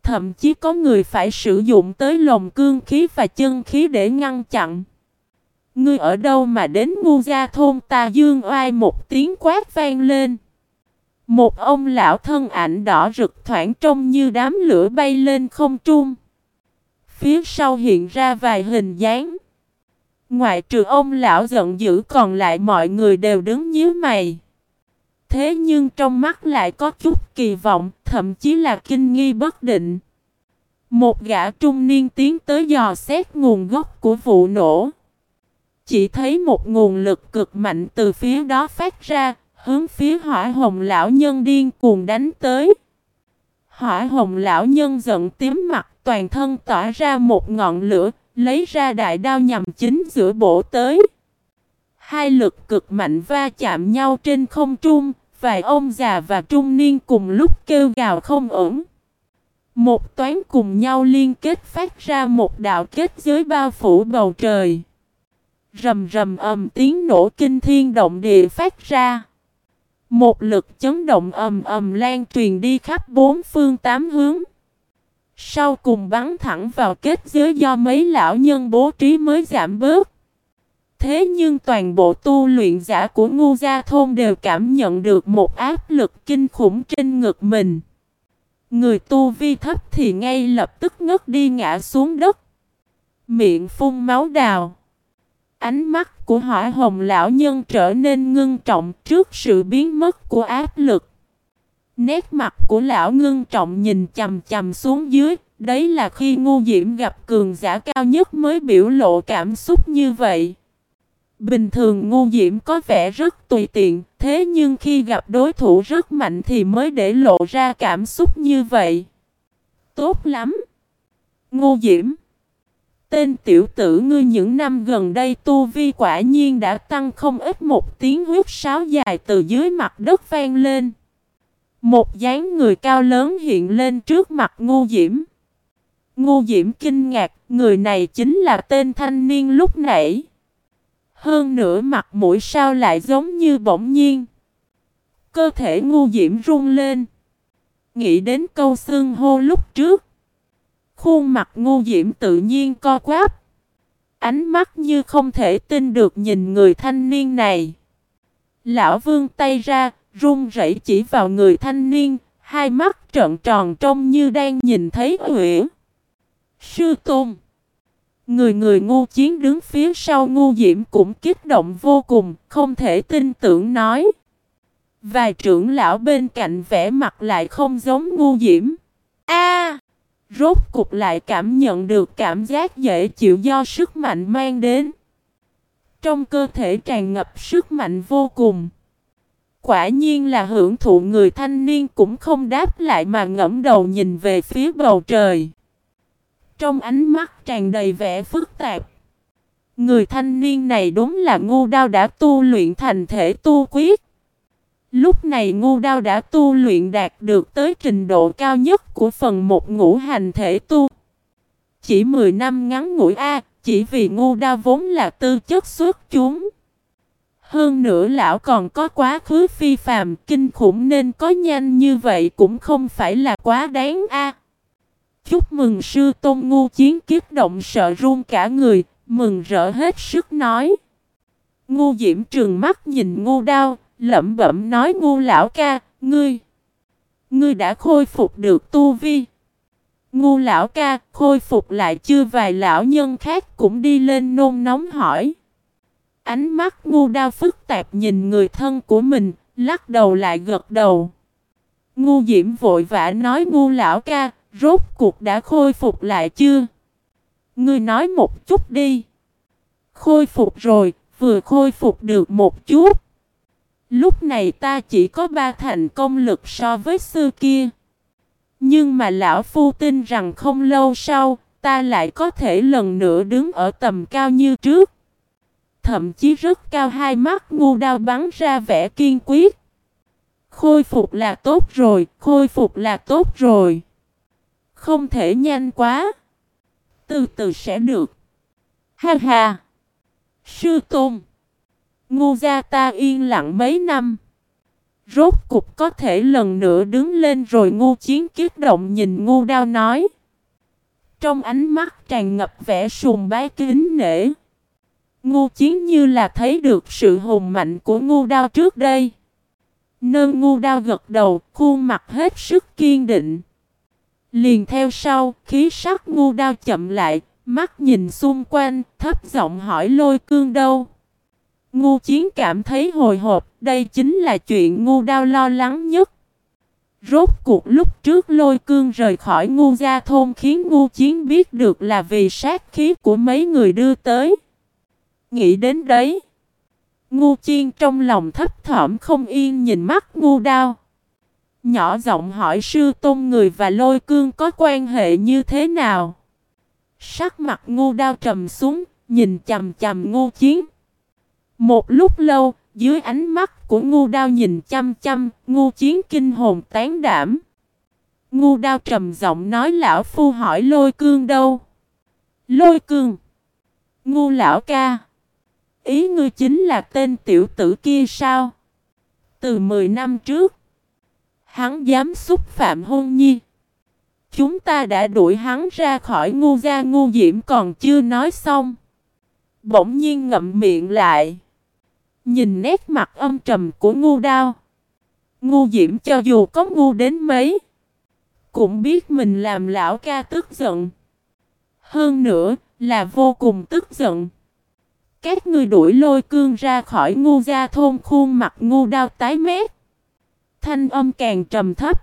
A: Thậm chí có người phải sử dụng tới lồng cương khí và chân khí để ngăn chặn. Ngươi ở đâu mà đến ngu gia thôn ta dương oai một tiếng quát vang lên. Một ông lão thân ảnh đỏ rực thoảng trông như đám lửa bay lên không trung. Phía sau hiện ra vài hình dáng. Ngoại trừ ông lão giận dữ còn lại mọi người đều đứng nhíu mày. Thế nhưng trong mắt lại có chút kỳ vọng, thậm chí là kinh nghi bất định. Một gã trung niên tiến tới dò xét nguồn gốc của vụ nổ. Chỉ thấy một nguồn lực cực mạnh từ phía đó phát ra, hướng phía hỏa hồng lão nhân điên cuồng đánh tới. Hỏa hồng lão nhân giận tím mặt toàn thân tỏa ra một ngọn lửa, lấy ra đại đao nhằm chính giữa bổ tới. Hai lực cực mạnh va chạm nhau trên không trung, vài ông già và trung niên cùng lúc kêu gào không ổn. Một toán cùng nhau liên kết phát ra một đạo kết giới bao phủ bầu trời. Rầm rầm ầm tiếng nổ kinh thiên động địa phát ra. Một lực chấn động ầm ầm lan truyền đi khắp bốn phương tám hướng. Sau cùng bắn thẳng vào kết giới do mấy lão nhân bố trí mới giảm bớt. Thế nhưng toàn bộ tu luyện giả của ngu gia thôn đều cảm nhận được một áp lực kinh khủng trên ngực mình. Người tu vi thấp thì ngay lập tức ngất đi ngã xuống đất. Miệng phun máu đào. Ánh mắt của hỏa hồng lão nhân trở nên ngưng trọng trước sự biến mất của áp lực. Nét mặt của lão ngưng trọng nhìn chầm chầm xuống dưới, đấy là khi ngu diễm gặp cường giả cao nhất mới biểu lộ cảm xúc như vậy. Bình thường ngu diễm có vẻ rất tùy tiện, thế nhưng khi gặp đối thủ rất mạnh thì mới để lộ ra cảm xúc như vậy. Tốt lắm! Ngu diễm Tên tiểu tử ngươi những năm gần đây tu vi quả nhiên đã tăng không ít một tiếng huyết sáo dài từ dưới mặt đất vang lên. Một dáng người cao lớn hiện lên trước mặt ngu diễm. Ngu diễm kinh ngạc, người này chính là tên thanh niên lúc nãy. Hơn nữa mặt mũi sao lại giống như bỗng nhiên. Cơ thể ngu diễm run lên. Nghĩ đến câu xương hô lúc trước. Khuôn mặt ngu diễm tự nhiên co quáp. Ánh mắt như không thể tin được nhìn người thanh niên này. Lão vương tay ra, run rẩy chỉ vào người thanh niên, hai mắt trợn tròn trông như đang nhìn thấy huyễn. Sư Tôn Người người ngu chiến đứng phía sau ngu diễm cũng kích động vô cùng, không thể tin tưởng nói. Vài trưởng lão bên cạnh vẽ mặt lại không giống ngu diễm. A, Rốt cục lại cảm nhận được cảm giác dễ chịu do sức mạnh mang đến. Trong cơ thể tràn ngập sức mạnh vô cùng. Quả nhiên là hưởng thụ người thanh niên cũng không đáp lại mà ngẫm đầu nhìn về phía bầu trời. Trong ánh mắt tràn đầy vẻ phức tạp. Người thanh niên này đúng là ngu đao đã tu luyện thành thể tu quyết. Lúc này ngu đao đã tu luyện đạt được tới trình độ cao nhất của phần một ngũ hành thể tu. Chỉ 10 năm ngắn ngủi A, chỉ vì ngu đao vốn là tư chất xuất chúng. Hơn nữa lão còn có quá khứ phi phàm kinh khủng nên có nhanh như vậy cũng không phải là quá đáng a. Chúc mừng sư tôn ngu chiến kiếp động sợ run cả người, mừng rỡ hết sức nói. Ngu diễm trường mắt nhìn ngu đao, lẩm bẩm nói ngu lão ca, ngươi, ngươi đã khôi phục được tu vi. Ngu lão ca, khôi phục lại chưa vài lão nhân khác cũng đi lên nôn nóng hỏi. Ánh mắt ngu đao phức tạp nhìn người thân của mình, lắc đầu lại gật đầu. Ngu diễm vội vã nói ngu lão ca, rốt cuộc đã khôi phục lại chưa? Ngươi nói một chút đi. Khôi phục rồi, vừa khôi phục được một chút. Lúc này ta chỉ có ba thành công lực so với xưa kia. Nhưng mà lão phu tin rằng không lâu sau, ta lại có thể lần nữa đứng ở tầm cao như trước. Thậm chí rất cao hai mắt ngu đao bắn ra vẻ kiên quyết. Khôi phục là tốt rồi, khôi phục là tốt rồi. Không thể nhanh quá. Từ từ sẽ được. Ha ha. Sư Tôn. Ngu gia ta yên lặng mấy năm. Rốt cục có thể lần nữa đứng lên rồi ngu chiến kiết động nhìn ngu đao nói. Trong ánh mắt tràn ngập vẻ sùng bái kính nể. Ngu chiến như là thấy được sự hùng mạnh của ngu đao trước đây. Nơ ngu đao gật đầu, khuôn mặt hết sức kiên định. Liền theo sau, khí sắc ngu đao chậm lại, mắt nhìn xung quanh, thấp giọng hỏi lôi cương đâu. Ngu chiến cảm thấy hồi hộp, đây chính là chuyện ngu đao lo lắng nhất. Rốt cuộc lúc trước lôi cương rời khỏi ngu gia thôn khiến ngu chiến biết được là vì sát khí của mấy người đưa tới. Nghĩ đến đấy. Ngu chiên trong lòng thấp thỏm không yên nhìn mắt ngu đao. Nhỏ giọng hỏi sư tôn người và lôi cương có quan hệ như thế nào? Sắc mặt ngu đao trầm xuống, nhìn chầm chầm ngu chiến. Một lúc lâu, dưới ánh mắt của ngu đao nhìn chăm chăm, ngu chiến kinh hồn tán đảm. Ngu đao trầm giọng nói lão phu hỏi lôi cương đâu? Lôi cương. Ngu lão ca. Ý ngươi chính là tên tiểu tử kia sao? Từ 10 năm trước, hắn dám xúc phạm hôn nhi. Chúng ta đã đuổi hắn ra khỏi ngu gia ngu diễm còn chưa nói xong. Bỗng nhiên ngậm miệng lại. Nhìn nét mặt âm trầm của ngu đao. Ngu diễm cho dù có ngu đến mấy. Cũng biết mình làm lão ca tức giận. Hơn nữa là vô cùng tức giận. Các ngươi đuổi lôi cương ra khỏi ngu gia thôn khuôn mặt ngu đao tái mét. Thanh âm càng trầm thấp.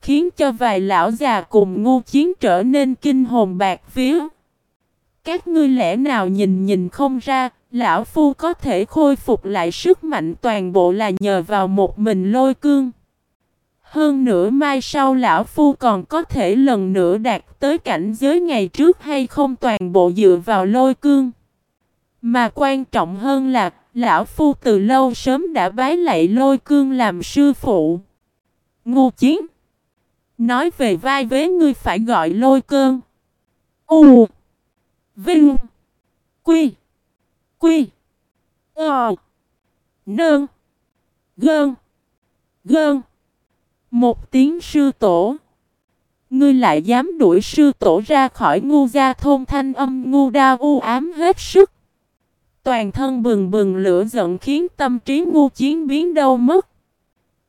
A: Khiến cho vài lão già cùng ngu chiến trở nên kinh hồn bạc phía. Các ngươi lẽ nào nhìn nhìn không ra, lão phu có thể khôi phục lại sức mạnh toàn bộ là nhờ vào một mình lôi cương. Hơn nữa mai sau lão phu còn có thể lần nữa đạt tới cảnh giới ngày trước hay không toàn bộ dựa vào lôi cương. Mà quan trọng hơn là, lão phu từ lâu sớm đã bái lạy lôi cương làm sư phụ. Ngu chiến. Nói về vai vế ngươi phải gọi lôi cương. U. Vinh. Quy. Quy. Ờ. nơn Gơn. Gơn. Một tiếng sư tổ. Ngươi lại dám đuổi sư tổ ra khỏi ngu gia thôn thanh âm ngu đa u ám hết sức. Toàn thân bừng bừng lửa giận khiến tâm trí ngu chiến biến đâu mất.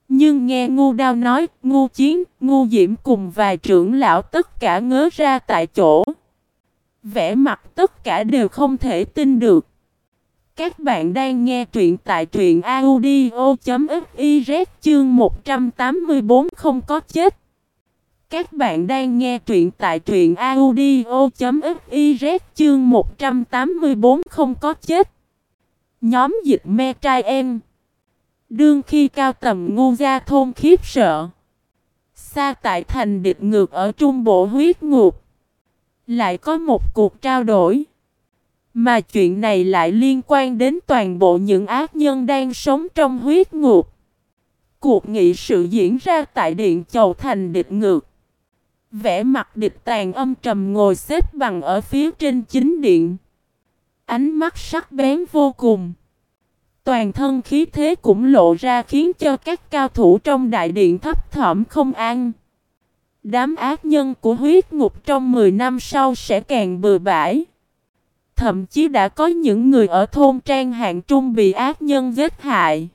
A: Nhưng nghe ngu đao nói, ngu chiến, ngu diễm cùng vài trưởng lão tất cả ngớ ra tại chỗ. Vẽ mặt tất cả đều không thể tin được. Các bạn đang nghe truyện tại truyện audio.fiz chương 184 không có chết. Các bạn đang nghe truyện tại truyện audio.fiz chương 184 không có chết. Nhóm dịch me trai em. Đương khi cao tầm ngu gia thôn khiếp sợ. Xa tại thành địch ngược ở trung bộ huyết ngục. Lại có một cuộc trao đổi. Mà chuyện này lại liên quan đến toàn bộ những ác nhân đang sống trong huyết ngục. Cuộc nghị sự diễn ra tại Điện Chầu Thành địch ngược. Vẽ mặt địch tàn âm trầm ngồi xếp bằng ở phía trên chính điện. Ánh mắt sắc bén vô cùng. Toàn thân khí thế cũng lộ ra khiến cho các cao thủ trong đại điện thấp thỏm không an. Đám ác nhân của huyết ngục trong 10 năm sau sẽ càng bừa bãi. Thậm chí đã có những người ở thôn trang hạng trung bị ác nhân giết hại.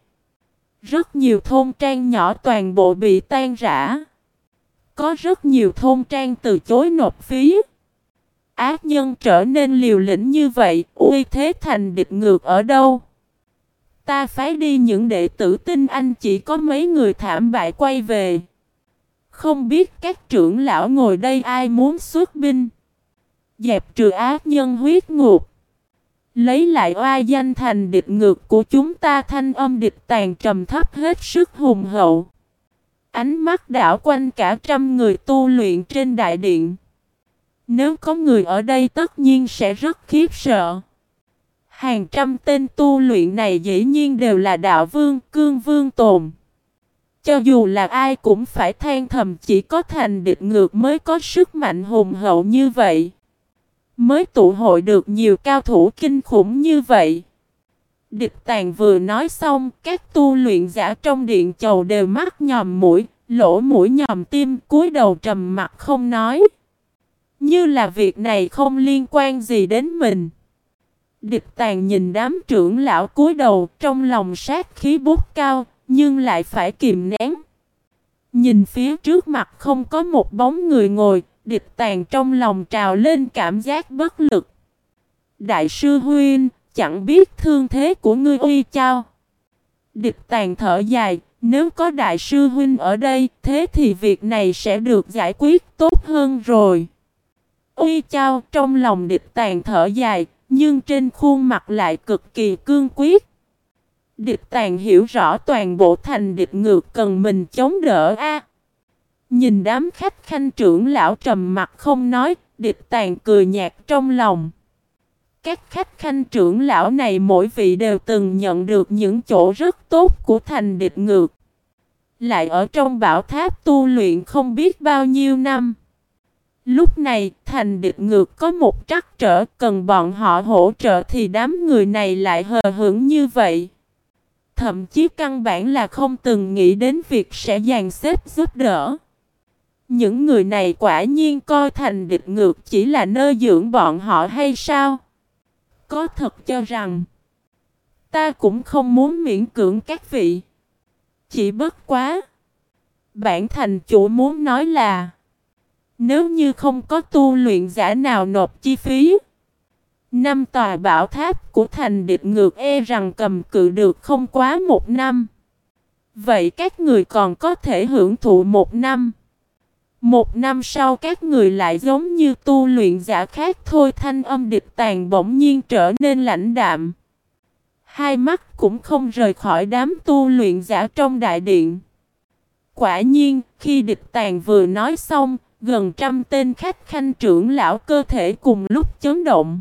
A: Rất nhiều thôn trang nhỏ toàn bộ bị tan rã. Có rất nhiều thôn trang từ chối nộp phí. Ác nhân trở nên liều lĩnh như vậy, uy thế thành địch ngược ở đâu? Ta phái đi những đệ tử tin anh chỉ có mấy người thảm bại quay về. Không biết các trưởng lão ngồi đây ai muốn xuất binh. Dẹp trừ ác nhân huyết ngục. Lấy lại oa danh thành địch ngược của chúng ta thanh âm địch tàn trầm thấp hết sức hùng hậu. Ánh mắt đảo quanh cả trăm người tu luyện trên đại điện. Nếu có người ở đây tất nhiên sẽ rất khiếp sợ. Hàng trăm tên tu luyện này dĩ nhiên đều là đạo vương, cương vương tồn. Cho dù là ai cũng phải than thầm chỉ có thành địch ngược mới có sức mạnh hùng hậu như vậy. Mới tụ hội được nhiều cao thủ kinh khủng như vậy. Địch tàn vừa nói xong, các tu luyện giả trong điện chầu đều mắt nhòm mũi, lỗ mũi nhòm tim, cúi đầu trầm mặt không nói. Như là việc này không liên quan gì đến mình. Địch tàn nhìn đám trưởng lão cúi đầu trong lòng sát khí bút cao, nhưng lại phải kìm nén. Nhìn phía trước mặt không có một bóng người ngồi, địch tàn trong lòng trào lên cảm giác bất lực. Đại sư Huynh, chẳng biết thương thế của ngươi uy chao. Địch tàn thở dài, nếu có đại sư Huynh ở đây, thế thì việc này sẽ được giải quyết tốt hơn rồi. Uy chao trong lòng địch tàn thở dài, nhưng trên khuôn mặt lại cực kỳ cương quyết. Địch tàn hiểu rõ toàn bộ thành địch ngược cần mình chống đỡ a. Nhìn đám khách khanh trưởng lão trầm mặt không nói, địch tàn cười nhạt trong lòng. Các khách khanh trưởng lão này mỗi vị đều từng nhận được những chỗ rất tốt của thành địch ngược. Lại ở trong bảo tháp tu luyện không biết bao nhiêu năm. Lúc này, thành địch ngược có một trắc trở cần bọn họ hỗ trợ thì đám người này lại hờ hững như vậy. Thậm chí căn bản là không từng nghĩ đến việc sẽ dàn xếp giúp đỡ. Những người này quả nhiên coi thành địch ngược chỉ là nơi dưỡng bọn họ hay sao? Có thật cho rằng, ta cũng không muốn miễn cưỡng các vị. Chỉ bất quá. Bản thành chủ muốn nói là, nếu như không có tu luyện giả nào nộp chi phí, Năm tòa bảo tháp của thành địch ngược e rằng cầm cự được không quá một năm Vậy các người còn có thể hưởng thụ một năm một năm sau các người lại giống như tu luyện giả khác thôi thanh âm địch tàn bỗng nhiên trở nên lãnh đạm Hai mắt cũng không rời khỏi đám tu luyện giả trong đại điện Quả nhiên, khi địch tàn vừa nói xong, Gần trăm tên khách khanh trưởng lão cơ thể cùng lúc chấn động.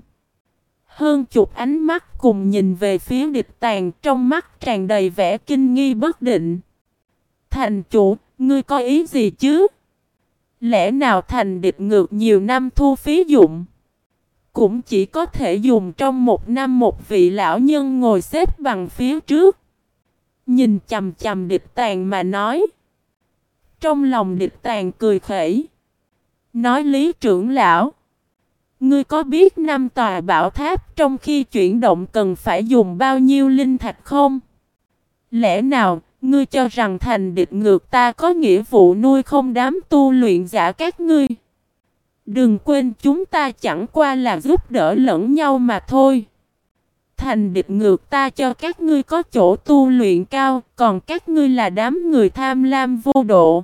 A: Hơn chục ánh mắt cùng nhìn về phía địch tàn trong mắt tràn đầy vẻ kinh nghi bất định. Thành chủ, ngươi có ý gì chứ? Lẽ nào thành địch ngược nhiều năm thu phí dụng? Cũng chỉ có thể dùng trong một năm một vị lão nhân ngồi xếp bằng phía trước. Nhìn chầm chầm địch tàn mà nói. Trong lòng địch tàn cười khẩy. Nói lý trưởng lão. Ngươi có biết năm tòa bảo tháp trong khi chuyển động cần phải dùng bao nhiêu linh thạch không? Lẽ nào, ngươi cho rằng thành địch ngược ta có nghĩa vụ nuôi không đám tu luyện giả các ngươi? Đừng quên chúng ta chẳng qua là giúp đỡ lẫn nhau mà thôi. Thành địch ngược ta cho các ngươi có chỗ tu luyện cao, còn các ngươi là đám người tham lam vô độ.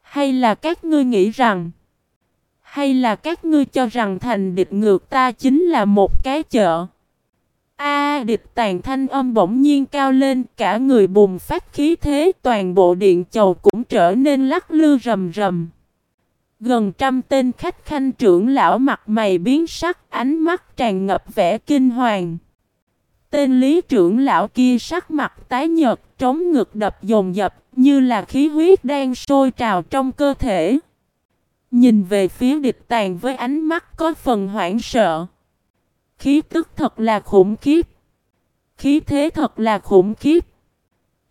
A: Hay là các ngươi nghĩ rằng, hay là các ngươi cho rằng thành địch ngược ta chính là một cái chợ. A địch tàn thanh âm bỗng nhiên cao lên, cả người bùng phát khí thế, toàn bộ điện chầu cũng trở nên lắc lư rầm rầm. Gần trăm tên khách khanh trưởng lão mặt mày biến sắc, ánh mắt tràn ngập vẻ kinh hoàng. Tên lý trưởng lão kia sắc mặt tái nhợt, trống ngực đập dồn dập, như là khí huyết đang sôi trào trong cơ thể. Nhìn về phía địch tàn với ánh mắt có phần hoảng sợ. Khí tức thật là khủng khiếp. Khí thế thật là khủng khiếp.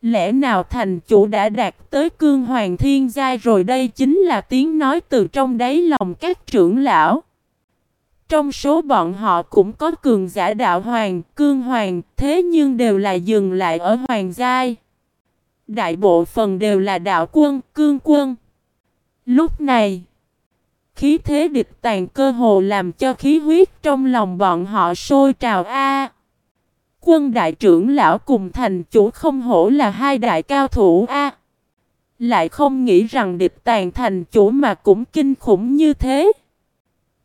A: Lẽ nào thành chủ đã đạt tới cương hoàng thiên giai rồi đây chính là tiếng nói từ trong đáy lòng các trưởng lão. Trong số bọn họ cũng có cường giả đạo hoàng, cương hoàng, thế nhưng đều là dừng lại ở hoàng giai. Đại bộ phần đều là đạo quân, cương quân. Lúc này, khí thế địch tàn cơ hồ làm cho khí huyết trong lòng bọn họ sôi trào a. quân đại trưởng lão cùng thành chủ không hổ là hai đại cao thủ a. lại không nghĩ rằng địch tàn thành chủ mà cũng kinh khủng như thế.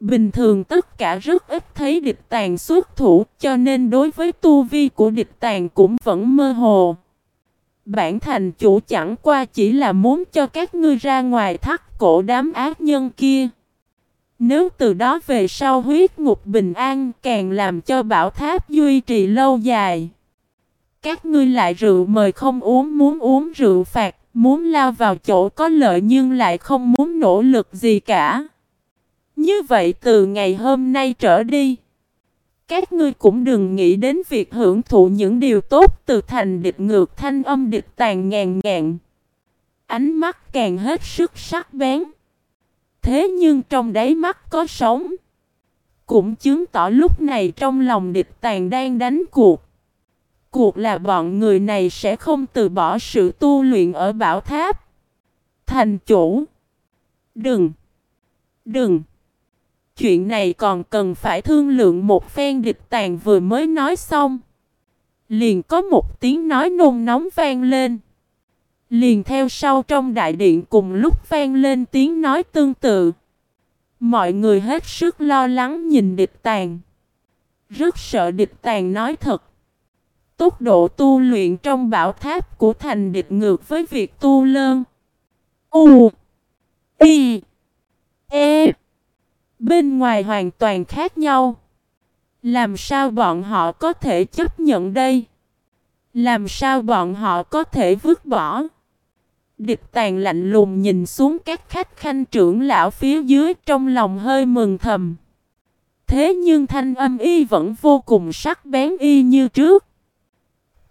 A: Bình thường tất cả rất ít thấy địch tàn xuất thủ, cho nên đối với tu vi của địch tàn cũng vẫn mơ hồ. Bản thành chủ chẳng qua chỉ là muốn cho các ngươi ra ngoài thắt cổ đám ác nhân kia. Nếu từ đó về sau huyết ngục bình an càng làm cho bảo tháp duy trì lâu dài. Các ngươi lại rượu mời không uống muốn uống rượu phạt, muốn lao vào chỗ có lợi nhưng lại không muốn nỗ lực gì cả. Như vậy từ ngày hôm nay trở đi, các ngươi cũng đừng nghĩ đến việc hưởng thụ những điều tốt từ thành địch ngược thanh âm địch tàn ngàn ngàn. Ánh mắt càng hết sức sắc bén. Thế nhưng trong đáy mắt có sống. Cũng chứng tỏ lúc này trong lòng địch tàn đang đánh cuộc. Cuộc là bọn người này sẽ không từ bỏ sự tu luyện ở bảo tháp. Thành chủ. Đừng. Đừng. Chuyện này còn cần phải thương lượng một phen địch tàn vừa mới nói xong. Liền có một tiếng nói nôn nóng vang lên. Liền theo sau trong đại điện cùng lúc vang lên tiếng nói tương tự. Mọi người hết sức lo lắng nhìn địch tàn. Rất sợ địch tàn nói thật. Tốc độ tu luyện trong bảo tháp của thành địch ngược với việc tu lơn. U, I E Bên ngoài hoàn toàn khác nhau. Làm sao bọn họ có thể chấp nhận đây? Làm sao bọn họ có thể vứt bỏ? Địch tàn lạnh lùng nhìn xuống các khách khanh trưởng lão phía dưới trong lòng hơi mừng thầm. Thế nhưng thanh âm y vẫn vô cùng sắc bén y như trước.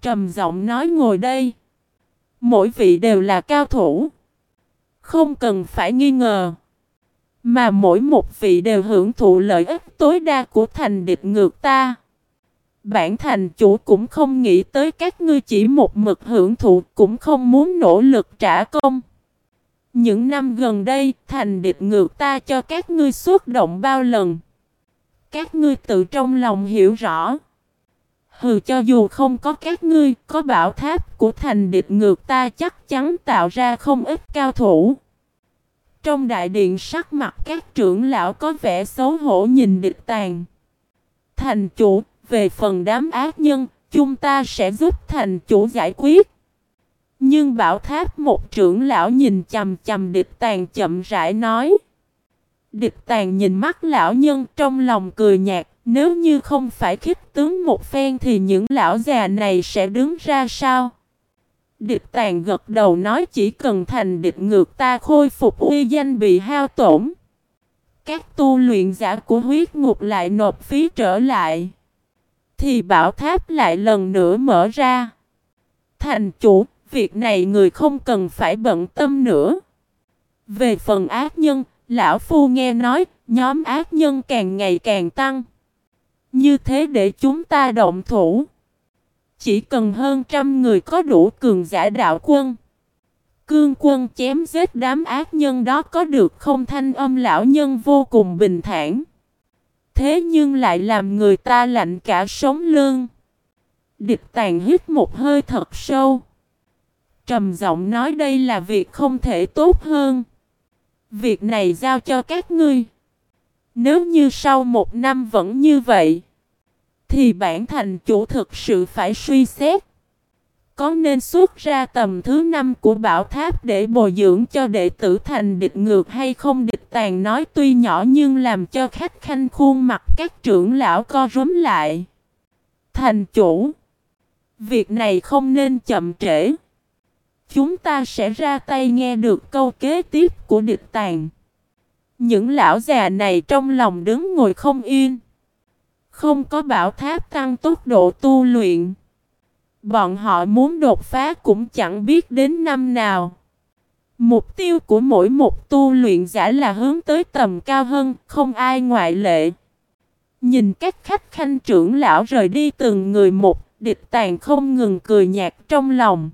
A: Trầm giọng nói ngồi đây. Mỗi vị đều là cao thủ. Không cần phải nghi ngờ. Mà mỗi một vị đều hưởng thụ lợi ích tối đa của thành địch ngược ta. Bản thành chủ cũng không nghĩ tới các ngươi chỉ một mực hưởng thụ cũng không muốn nỗ lực trả công. Những năm gần đây, thành địch ngược ta cho các ngươi xuất động bao lần. Các ngươi tự trong lòng hiểu rõ. Hừ cho dù không có các ngươi, có bảo tháp của thành địch ngược ta chắc chắn tạo ra không ít cao thủ. Trong đại điện sắc mặt các trưởng lão có vẻ xấu hổ nhìn địch tàn. Thành chủ, về phần đám ác nhân, chúng ta sẽ giúp thành chủ giải quyết. Nhưng bảo tháp một trưởng lão nhìn chầm chầm địch tàn chậm rãi nói. Địch tàn nhìn mắt lão nhân trong lòng cười nhạt, nếu như không phải khích tướng một phen thì những lão già này sẽ đứng ra sao? Địch tàn gật đầu nói chỉ cần thành địch ngược ta khôi phục uy danh bị hao tổn. Các tu luyện giả của huyết ngục lại nộp phí trở lại. Thì bảo tháp lại lần nữa mở ra. Thành chủ, việc này người không cần phải bận tâm nữa. Về phần ác nhân, lão phu nghe nói, nhóm ác nhân càng ngày càng tăng. Như thế để chúng ta động thủ. Chỉ cần hơn trăm người có đủ cường giả đạo quân. Cương quân chém giết đám ác nhân đó có được không thanh âm lão nhân vô cùng bình thản. Thế nhưng lại làm người ta lạnh cả sống lưng. Địch tàn hít một hơi thật sâu. Trầm giọng nói đây là việc không thể tốt hơn. Việc này giao cho các ngươi. Nếu như sau một năm vẫn như vậy, thì bản thành chủ thực sự phải suy xét. Có nên xuất ra tầm thứ năm của bảo tháp để bồi dưỡng cho đệ tử thành địch ngược hay không địch tàn nói tuy nhỏ nhưng làm cho khách khanh khuôn mặt các trưởng lão co rúm lại. Thành chủ, việc này không nên chậm trễ. Chúng ta sẽ ra tay nghe được câu kế tiếp của địch tàn. Những lão già này trong lòng đứng ngồi không yên. Không có bảo tháp tăng tốc độ tu luyện. Bọn họ muốn đột phá cũng chẳng biết đến năm nào. Mục tiêu của mỗi một tu luyện giả là hướng tới tầm cao hơn, không ai ngoại lệ. Nhìn các khách khanh trưởng lão rời đi từng người một, địch tàn không ngừng cười nhạt trong lòng.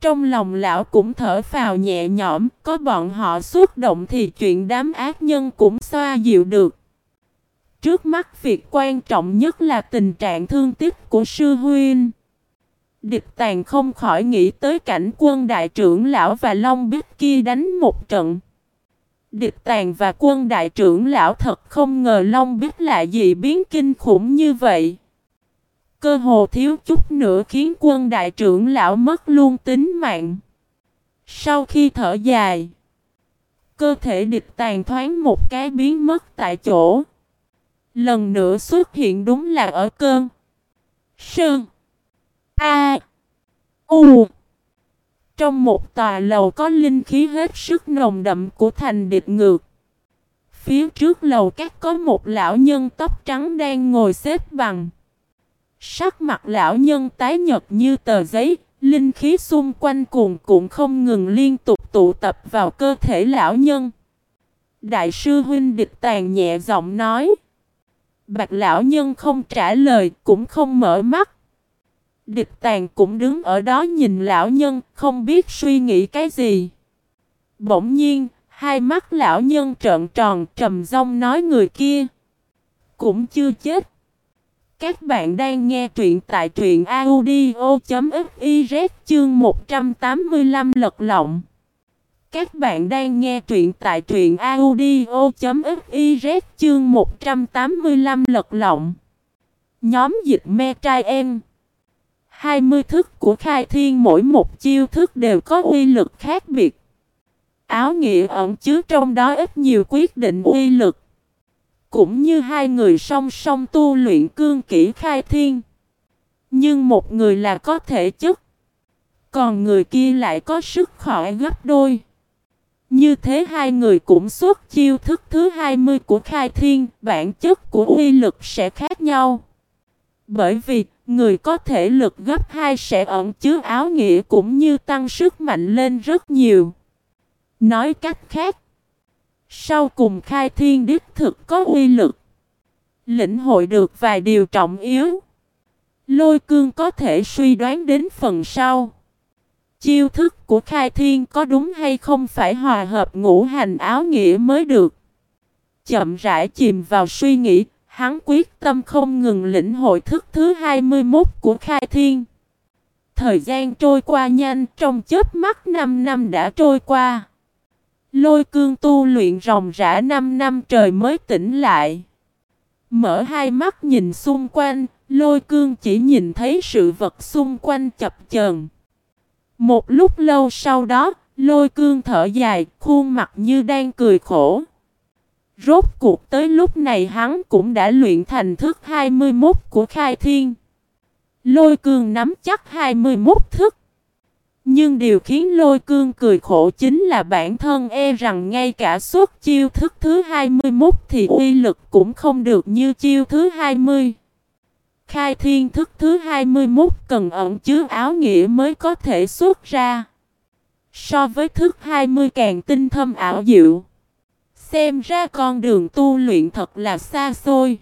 A: Trong lòng lão cũng thở phào nhẹ nhõm, có bọn họ xuất động thì chuyện đám ác nhân cũng xoa dịu được. Trước mắt việc quan trọng nhất là tình trạng thương tích của sư huynh. Địch tàn không khỏi nghĩ tới cảnh quân đại trưởng lão và Long Bích kia đánh một trận. Địch tàn và quân đại trưởng lão thật không ngờ Long Bích lại dị biến kinh khủng như vậy. Cơ hồ thiếu chút nữa khiến quân đại trưởng lão mất luôn tính mạng. Sau khi thở dài, cơ thể địch tàn thoáng một cái biến mất tại chỗ. Lần nữa xuất hiện đúng là ở cơn. Sơn. A. U. Trong một tòa lầu có linh khí hết sức nồng đậm của thành địch ngược. Phía trước lầu các có một lão nhân tóc trắng đang ngồi xếp bằng. Sắc mặt lão nhân tái nhật như tờ giấy, linh khí xung quanh cuồn cuộn không ngừng liên tục tụ tập vào cơ thể lão nhân. Đại sư huynh địch tàn nhẹ giọng nói. Bạch lão nhân không trả lời, cũng không mở mắt. Địch tàn cũng đứng ở đó nhìn lão nhân, không biết suy nghĩ cái gì. Bỗng nhiên, hai mắt lão nhân trợn tròn trầm rong nói người kia. Cũng chưa chết. Các bạn đang nghe truyện tại truyện audio.fiz chương 185 lật lọng. Các bạn đang nghe truyện tại truyện audio.fiz chương 185 lật lọng. Nhóm dịch me trai em. 20 thức của khai thiên mỗi một chiêu thức đều có uy lực khác biệt. Áo nghĩa ẩn chứa trong đó ít nhiều quyết định uy lực. Cũng như hai người song song tu luyện cương kỹ khai thiên. Nhưng một người là có thể chất. Còn người kia lại có sức khỏe gấp đôi. Như thế hai người cũng xuất chiêu thức thứ 20 của khai thiên, bản chất của uy lực sẽ khác nhau. Bởi vì, người có thể lực gấp 2 sẽ ẩn chứa áo nghĩa cũng như tăng sức mạnh lên rất nhiều. Nói cách khác, sau cùng khai thiên đích thực có uy lực. Lĩnh hội được vài điều trọng yếu. Lôi cương có thể suy đoán đến phần sau. Chiêu thức của khai thiên có đúng hay không phải hòa hợp ngũ hành áo nghĩa mới được. Chậm rãi chìm vào suy nghĩ, hắn quyết tâm không ngừng lĩnh hội thức thứ 21 của khai thiên. Thời gian trôi qua nhanh, trong chớp mắt 5 năm đã trôi qua. Lôi cương tu luyện ròng rã 5 năm trời mới tỉnh lại. Mở hai mắt nhìn xung quanh, lôi cương chỉ nhìn thấy sự vật xung quanh chập chờn. Một lúc lâu sau đó, lôi cương thở dài, khuôn mặt như đang cười khổ. Rốt cuộc tới lúc này hắn cũng đã luyện thành thức 21 của khai thiên. Lôi cương nắm chắc 21 thức. Nhưng điều khiến lôi cương cười khổ chính là bản thân e rằng ngay cả suốt chiêu thức thứ 21 thì uy lực cũng không được như chiêu thứ 20. Khai thiên thức thứ 21 cần ẩn chứa áo nghĩa mới có thể xuất ra. So với thức 20 càng tinh thâm ảo diệu. Xem ra con đường tu luyện thật là xa xôi.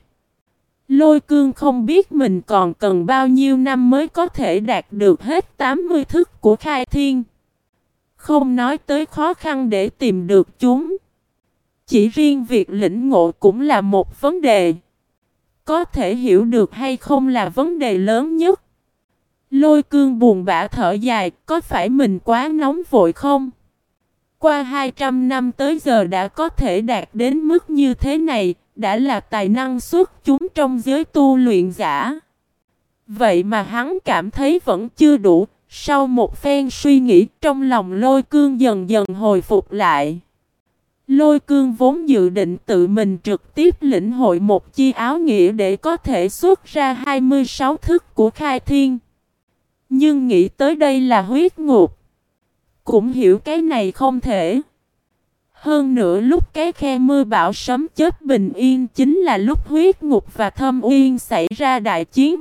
A: Lôi cương không biết mình còn cần bao nhiêu năm mới có thể đạt được hết 80 thức của khai thiên. Không nói tới khó khăn để tìm được chúng. Chỉ riêng việc lĩnh ngộ cũng là một vấn đề. Có thể hiểu được hay không là vấn đề lớn nhất. Lôi cương buồn bã thở dài, có phải mình quá nóng vội không? Qua 200 năm tới giờ đã có thể đạt đến mức như thế này, đã là tài năng xuất chúng trong giới tu luyện giả. Vậy mà hắn cảm thấy vẫn chưa đủ, sau một phen suy nghĩ trong lòng lôi cương dần dần hồi phục lại. Lôi cương vốn dự định tự mình trực tiếp lĩnh hội một chi áo nghĩa để có thể xuất ra 26 thức của khai thiên. Nhưng nghĩ tới đây là huyết ngục. Cũng hiểu cái này không thể. Hơn nữa lúc cái khe mưa bão sấm chết bình yên chính là lúc huyết ngục và thâm uyên xảy ra đại chiến.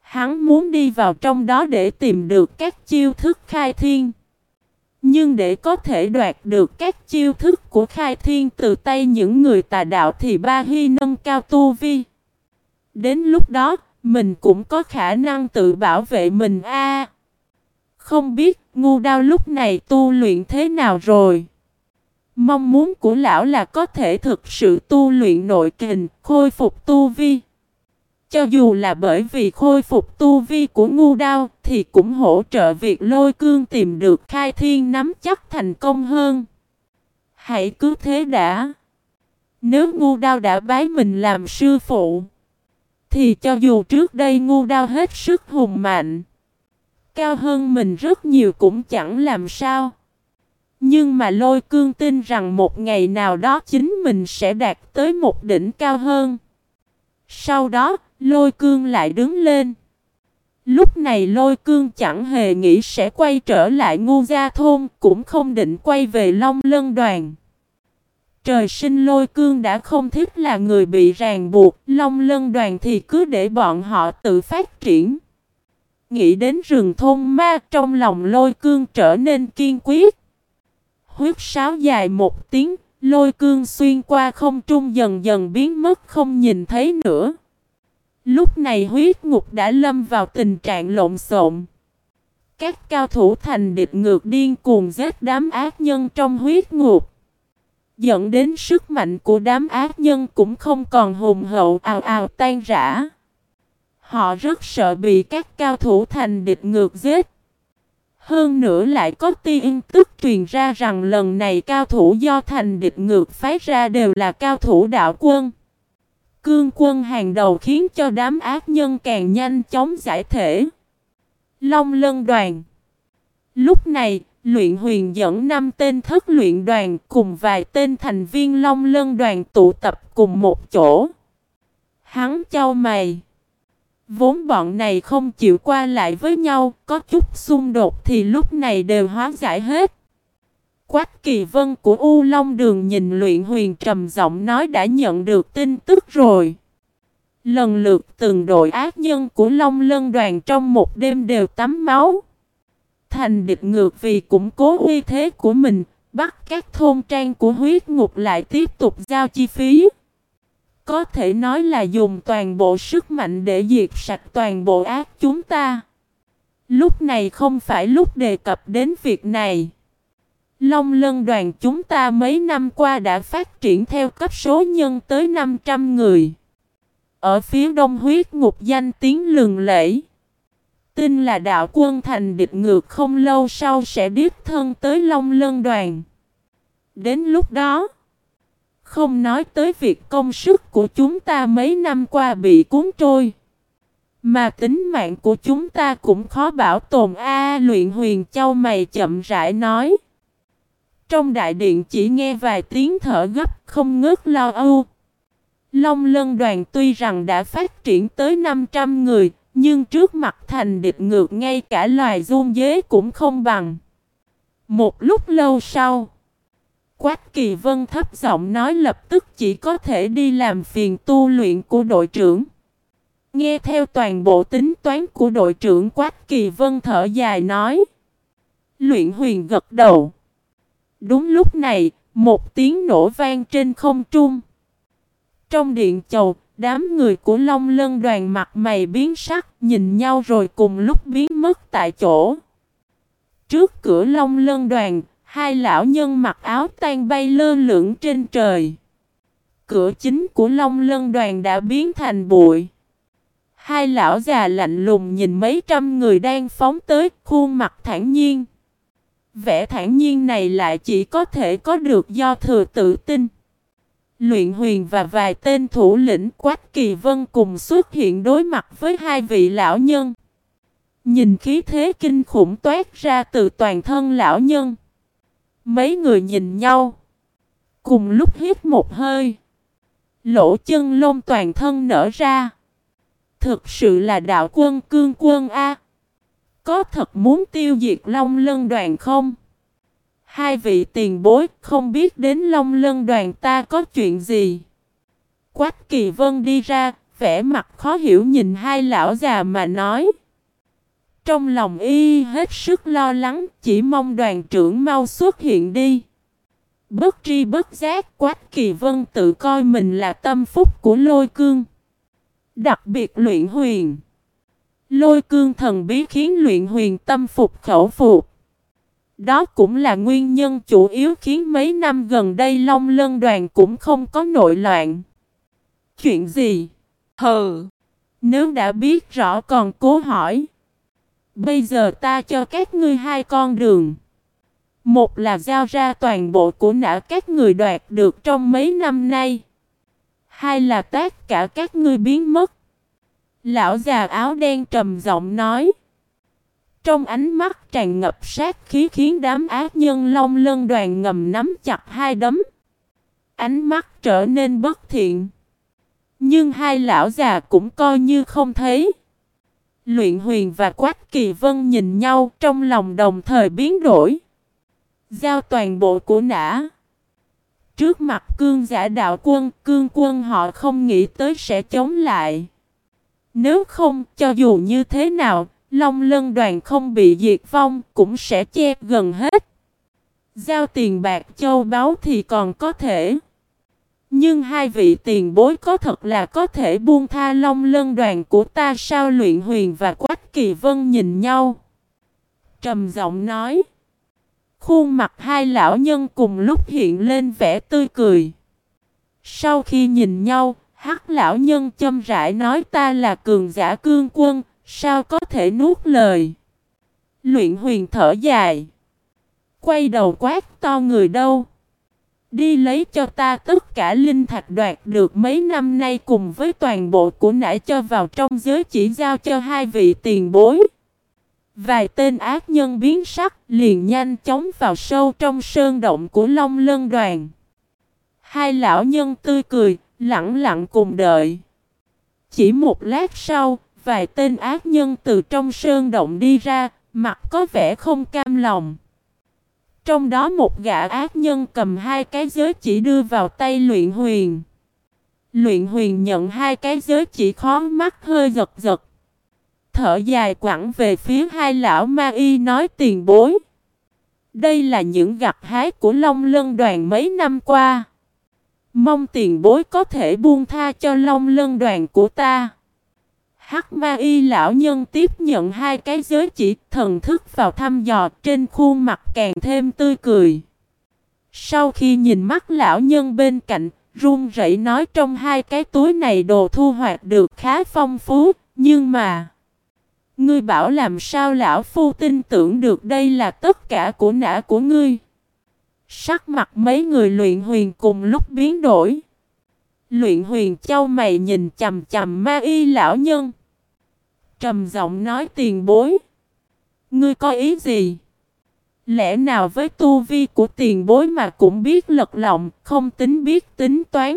A: Hắn muốn đi vào trong đó để tìm được các chiêu thức khai thiên. Nhưng để có thể đoạt được các chiêu thức của khai thiên từ tay những người tà đạo thì ba hy nâng cao tu vi. Đến lúc đó, mình cũng có khả năng tự bảo vệ mình a không biết ngu đao lúc này tu luyện thế nào rồi. Mong muốn của lão là có thể thực sự tu luyện nội kình, khôi phục tu vi. Cho dù là bởi vì khôi phục tu vi của ngu đao thì cũng hỗ trợ việc lôi cương tìm được khai thiên nắm chắc thành công hơn. Hãy cứ thế đã. Nếu ngu đao đã bái mình làm sư phụ thì cho dù trước đây ngu đao hết sức hùng mạnh Cao hơn mình rất nhiều cũng chẳng làm sao. Nhưng mà lôi cương tin rằng một ngày nào đó chính mình sẽ đạt tới một đỉnh cao hơn. Sau đó lôi cương lại đứng lên. Lúc này lôi cương chẳng hề nghĩ sẽ quay trở lại ngu gia thôn Cũng không định quay về Long Lân đoàn. Trời sinh lôi cương đã không thích là người bị ràng buộc, long lân đoàn thì cứ để bọn họ tự phát triển. Nghĩ đến rừng thôn ma trong lòng lôi cương trở nên kiên quyết. Huyết sáo dài một tiếng, lôi cương xuyên qua không trung dần dần biến mất không nhìn thấy nữa. Lúc này huyết ngục đã lâm vào tình trạng lộn xộn. Các cao thủ thành địch ngược điên cuồng giết đám ác nhân trong huyết ngục dẫn đến sức mạnh của đám ác nhân cũng không còn hùng hậu ào ào tan rã. Họ rất sợ bị các cao thủ thành địch ngược giết. Hơn nữa lại có tin tức truyền ra rằng lần này cao thủ do thành địch ngược phái ra đều là cao thủ đạo quân. Cương quân hàng đầu khiến cho đám ác nhân càng nhanh chóng giải thể. Long lân đoàn Lúc này, Luyện huyền dẫn năm tên thất luyện đoàn cùng vài tên thành viên long lân đoàn tụ tập cùng một chỗ. Hắn trao mày. Vốn bọn này không chịu qua lại với nhau, có chút xung đột thì lúc này đều hóa giải hết. Quách kỳ vân của U Long Đường nhìn luyện huyền trầm giọng nói đã nhận được tin tức rồi. Lần lượt từng đội ác nhân của Long Lân đoàn trong một đêm đều tắm máu thành địch ngược vì củng cố uy thế của mình, bắt các thôn trang của huyết ngục lại tiếp tục giao chi phí. Có thể nói là dùng toàn bộ sức mạnh để diệt sạch toàn bộ ác chúng ta. Lúc này không phải lúc đề cập đến việc này. Long lân đoàn chúng ta mấy năm qua đã phát triển theo cấp số nhân tới 500 người. Ở phía đông huyết ngục danh tiếng lừng lẫy. Tin là đạo quân thành địch ngược không lâu sau sẽ điếp thân tới Long Lân đoàn. Đến lúc đó, không nói tới việc công sức của chúng ta mấy năm qua bị cuốn trôi. Mà tính mạng của chúng ta cũng khó bảo tồn A luyện huyền châu mày chậm rãi nói. Trong đại điện chỉ nghe vài tiếng thở gấp không ngớt lo âu. Long lân đoàn tuy rằng đã phát triển tới 500 người, nhưng trước mặt thành địch ngược ngay cả loài run dế cũng không bằng. Một lúc lâu sau, Quách Kỳ Vân thấp giọng nói lập tức chỉ có thể đi làm phiền tu luyện của đội trưởng. Nghe theo toàn bộ tính toán của đội trưởng Quách Kỳ Vân thở dài nói. Luyện huyền gật đầu. Đúng lúc này, một tiếng nổ vang trên không trung. Trong điện chầu, Đám người của Long Lân đoàn mặt mày biến sắc, nhìn nhau rồi cùng lúc biến mất tại chỗ. Trước cửa Long Lân đoàn, Hai lão nhân mặc áo tan bay lơ lửng trên trời. Cửa chính của Long Lân đoàn đã biến thành bụi. Hai lão già lạnh lùng nhìn mấy trăm người đang phóng tới, khuôn mặt thản nhiên. Vẻ thản nhiên này lại chỉ có thể có được do thừa tự tin. Luyện huyền và vài tên thủ lĩnh Quách Kỳ Vân cùng xuất hiện đối mặt với hai vị lão nhân. Nhìn khí thế kinh khủng toát ra từ toàn thân lão nhân. Mấy người nhìn nhau. Cùng lúc hít một hơi. Lỗ chân lông toàn thân nở ra. Thực sự là đạo quân cương quân A. Có thật muốn tiêu diệt Long Lân đoàn không? Hai vị tiền bối không biết đến Long Lân đoàn ta có chuyện gì? Quách Kỳ Vân đi ra, vẻ mặt khó hiểu nhìn hai lão già mà nói. Trong lòng y hết sức lo lắng, chỉ mong đoàn trưởng mau xuất hiện đi. Bất tri bất giác, Quách Kỳ Vân tự coi mình là tâm phúc của lôi cương. Đặc biệt luyện huyền. Lôi cương thần bí khiến luyện huyền tâm phục khẩu phục. Đó cũng là nguyên nhân chủ yếu khiến mấy năm gần đây Long Lân đoàn cũng không có nội loạn. Chuyện gì? Hừ! Nếu đã biết rõ còn cố hỏi. Bây giờ ta cho các ngươi hai con đường. Một là giao ra toàn bộ của nã các người đoạt được trong mấy năm nay. Hai là tất cả các ngươi biến mất. Lão già áo đen trầm giọng nói. Trong ánh mắt tràn ngập sát khí khiến đám ác nhân long lân đoàn ngầm nắm chặt hai đấm. Ánh mắt trở nên bất thiện. Nhưng hai lão già cũng coi như không thấy. Luyện huyền và Quách Kỳ Vân nhìn nhau trong lòng đồng thời biến đổi. Giao toàn bộ của nã. Trước mặt cương giả đạo quân, cương quân họ không nghĩ tới sẽ chống lại. Nếu không, cho dù như thế nào, Long lân đoàn không bị diệt vong, cũng sẽ che gần hết. Giao tiền bạc châu báu thì còn có thể. Nhưng hai vị tiền bối có thật là có thể buông tha long lân đoàn của ta sao luyện huyền và quách kỳ vân nhìn nhau. Trầm giọng nói. Khuôn mặt hai lão nhân cùng lúc hiện lên vẻ tươi cười. Sau khi nhìn nhau, hắc lão nhân châm rãi nói ta là cường giả cương quân, sao có thể nuốt lời. Luyện huyền thở dài. Quay đầu quát to người đâu. Đi lấy cho ta tất cả linh thạch đoạt được mấy năm nay cùng với toàn bộ của nãy cho vào trong giới chỉ giao cho hai vị tiền bối. Vài tên ác nhân biến sắc liền nhanh chóng vào sâu trong sơn động của Long Lân Đoàn. Hai lão nhân tươi cười, lặng lặng cùng đợi. Chỉ một lát sau, vài tên ác nhân từ trong sơn động đi ra, mặt có vẻ không cam lòng. Trong đó một gã ác nhân cầm hai cái giới chỉ đưa vào tay luyện huyền. Luyện huyền nhận hai cái giới chỉ khó mắt hơi giật giật. Thở dài quẳng về phía hai lão ma y nói tiền bối. Đây là những gặt hái của Long Lân đoàn mấy năm qua. Mong tiền bối có thể buông tha cho Long Lân đoàn của ta. Hắc ma y lão nhân tiếp nhận hai cái giới chỉ thần thức vào thăm dò trên khuôn mặt càng thêm tươi cười. Sau khi nhìn mắt lão nhân bên cạnh, run rẩy nói trong hai cái túi này đồ thu hoạch được khá phong phú, nhưng mà... Ngươi bảo làm sao lão phu tin tưởng được đây là tất cả của nã của ngươi. Sắc mặt mấy người luyện huyền cùng lúc biến đổi. Luyện huyền châu mày nhìn chầm chầm ma y lão nhân trầm giọng nói tiền bối. Ngươi có ý gì? Lẽ nào với tu vi của tiền bối mà cũng biết lật lọng, không tính biết tính toán?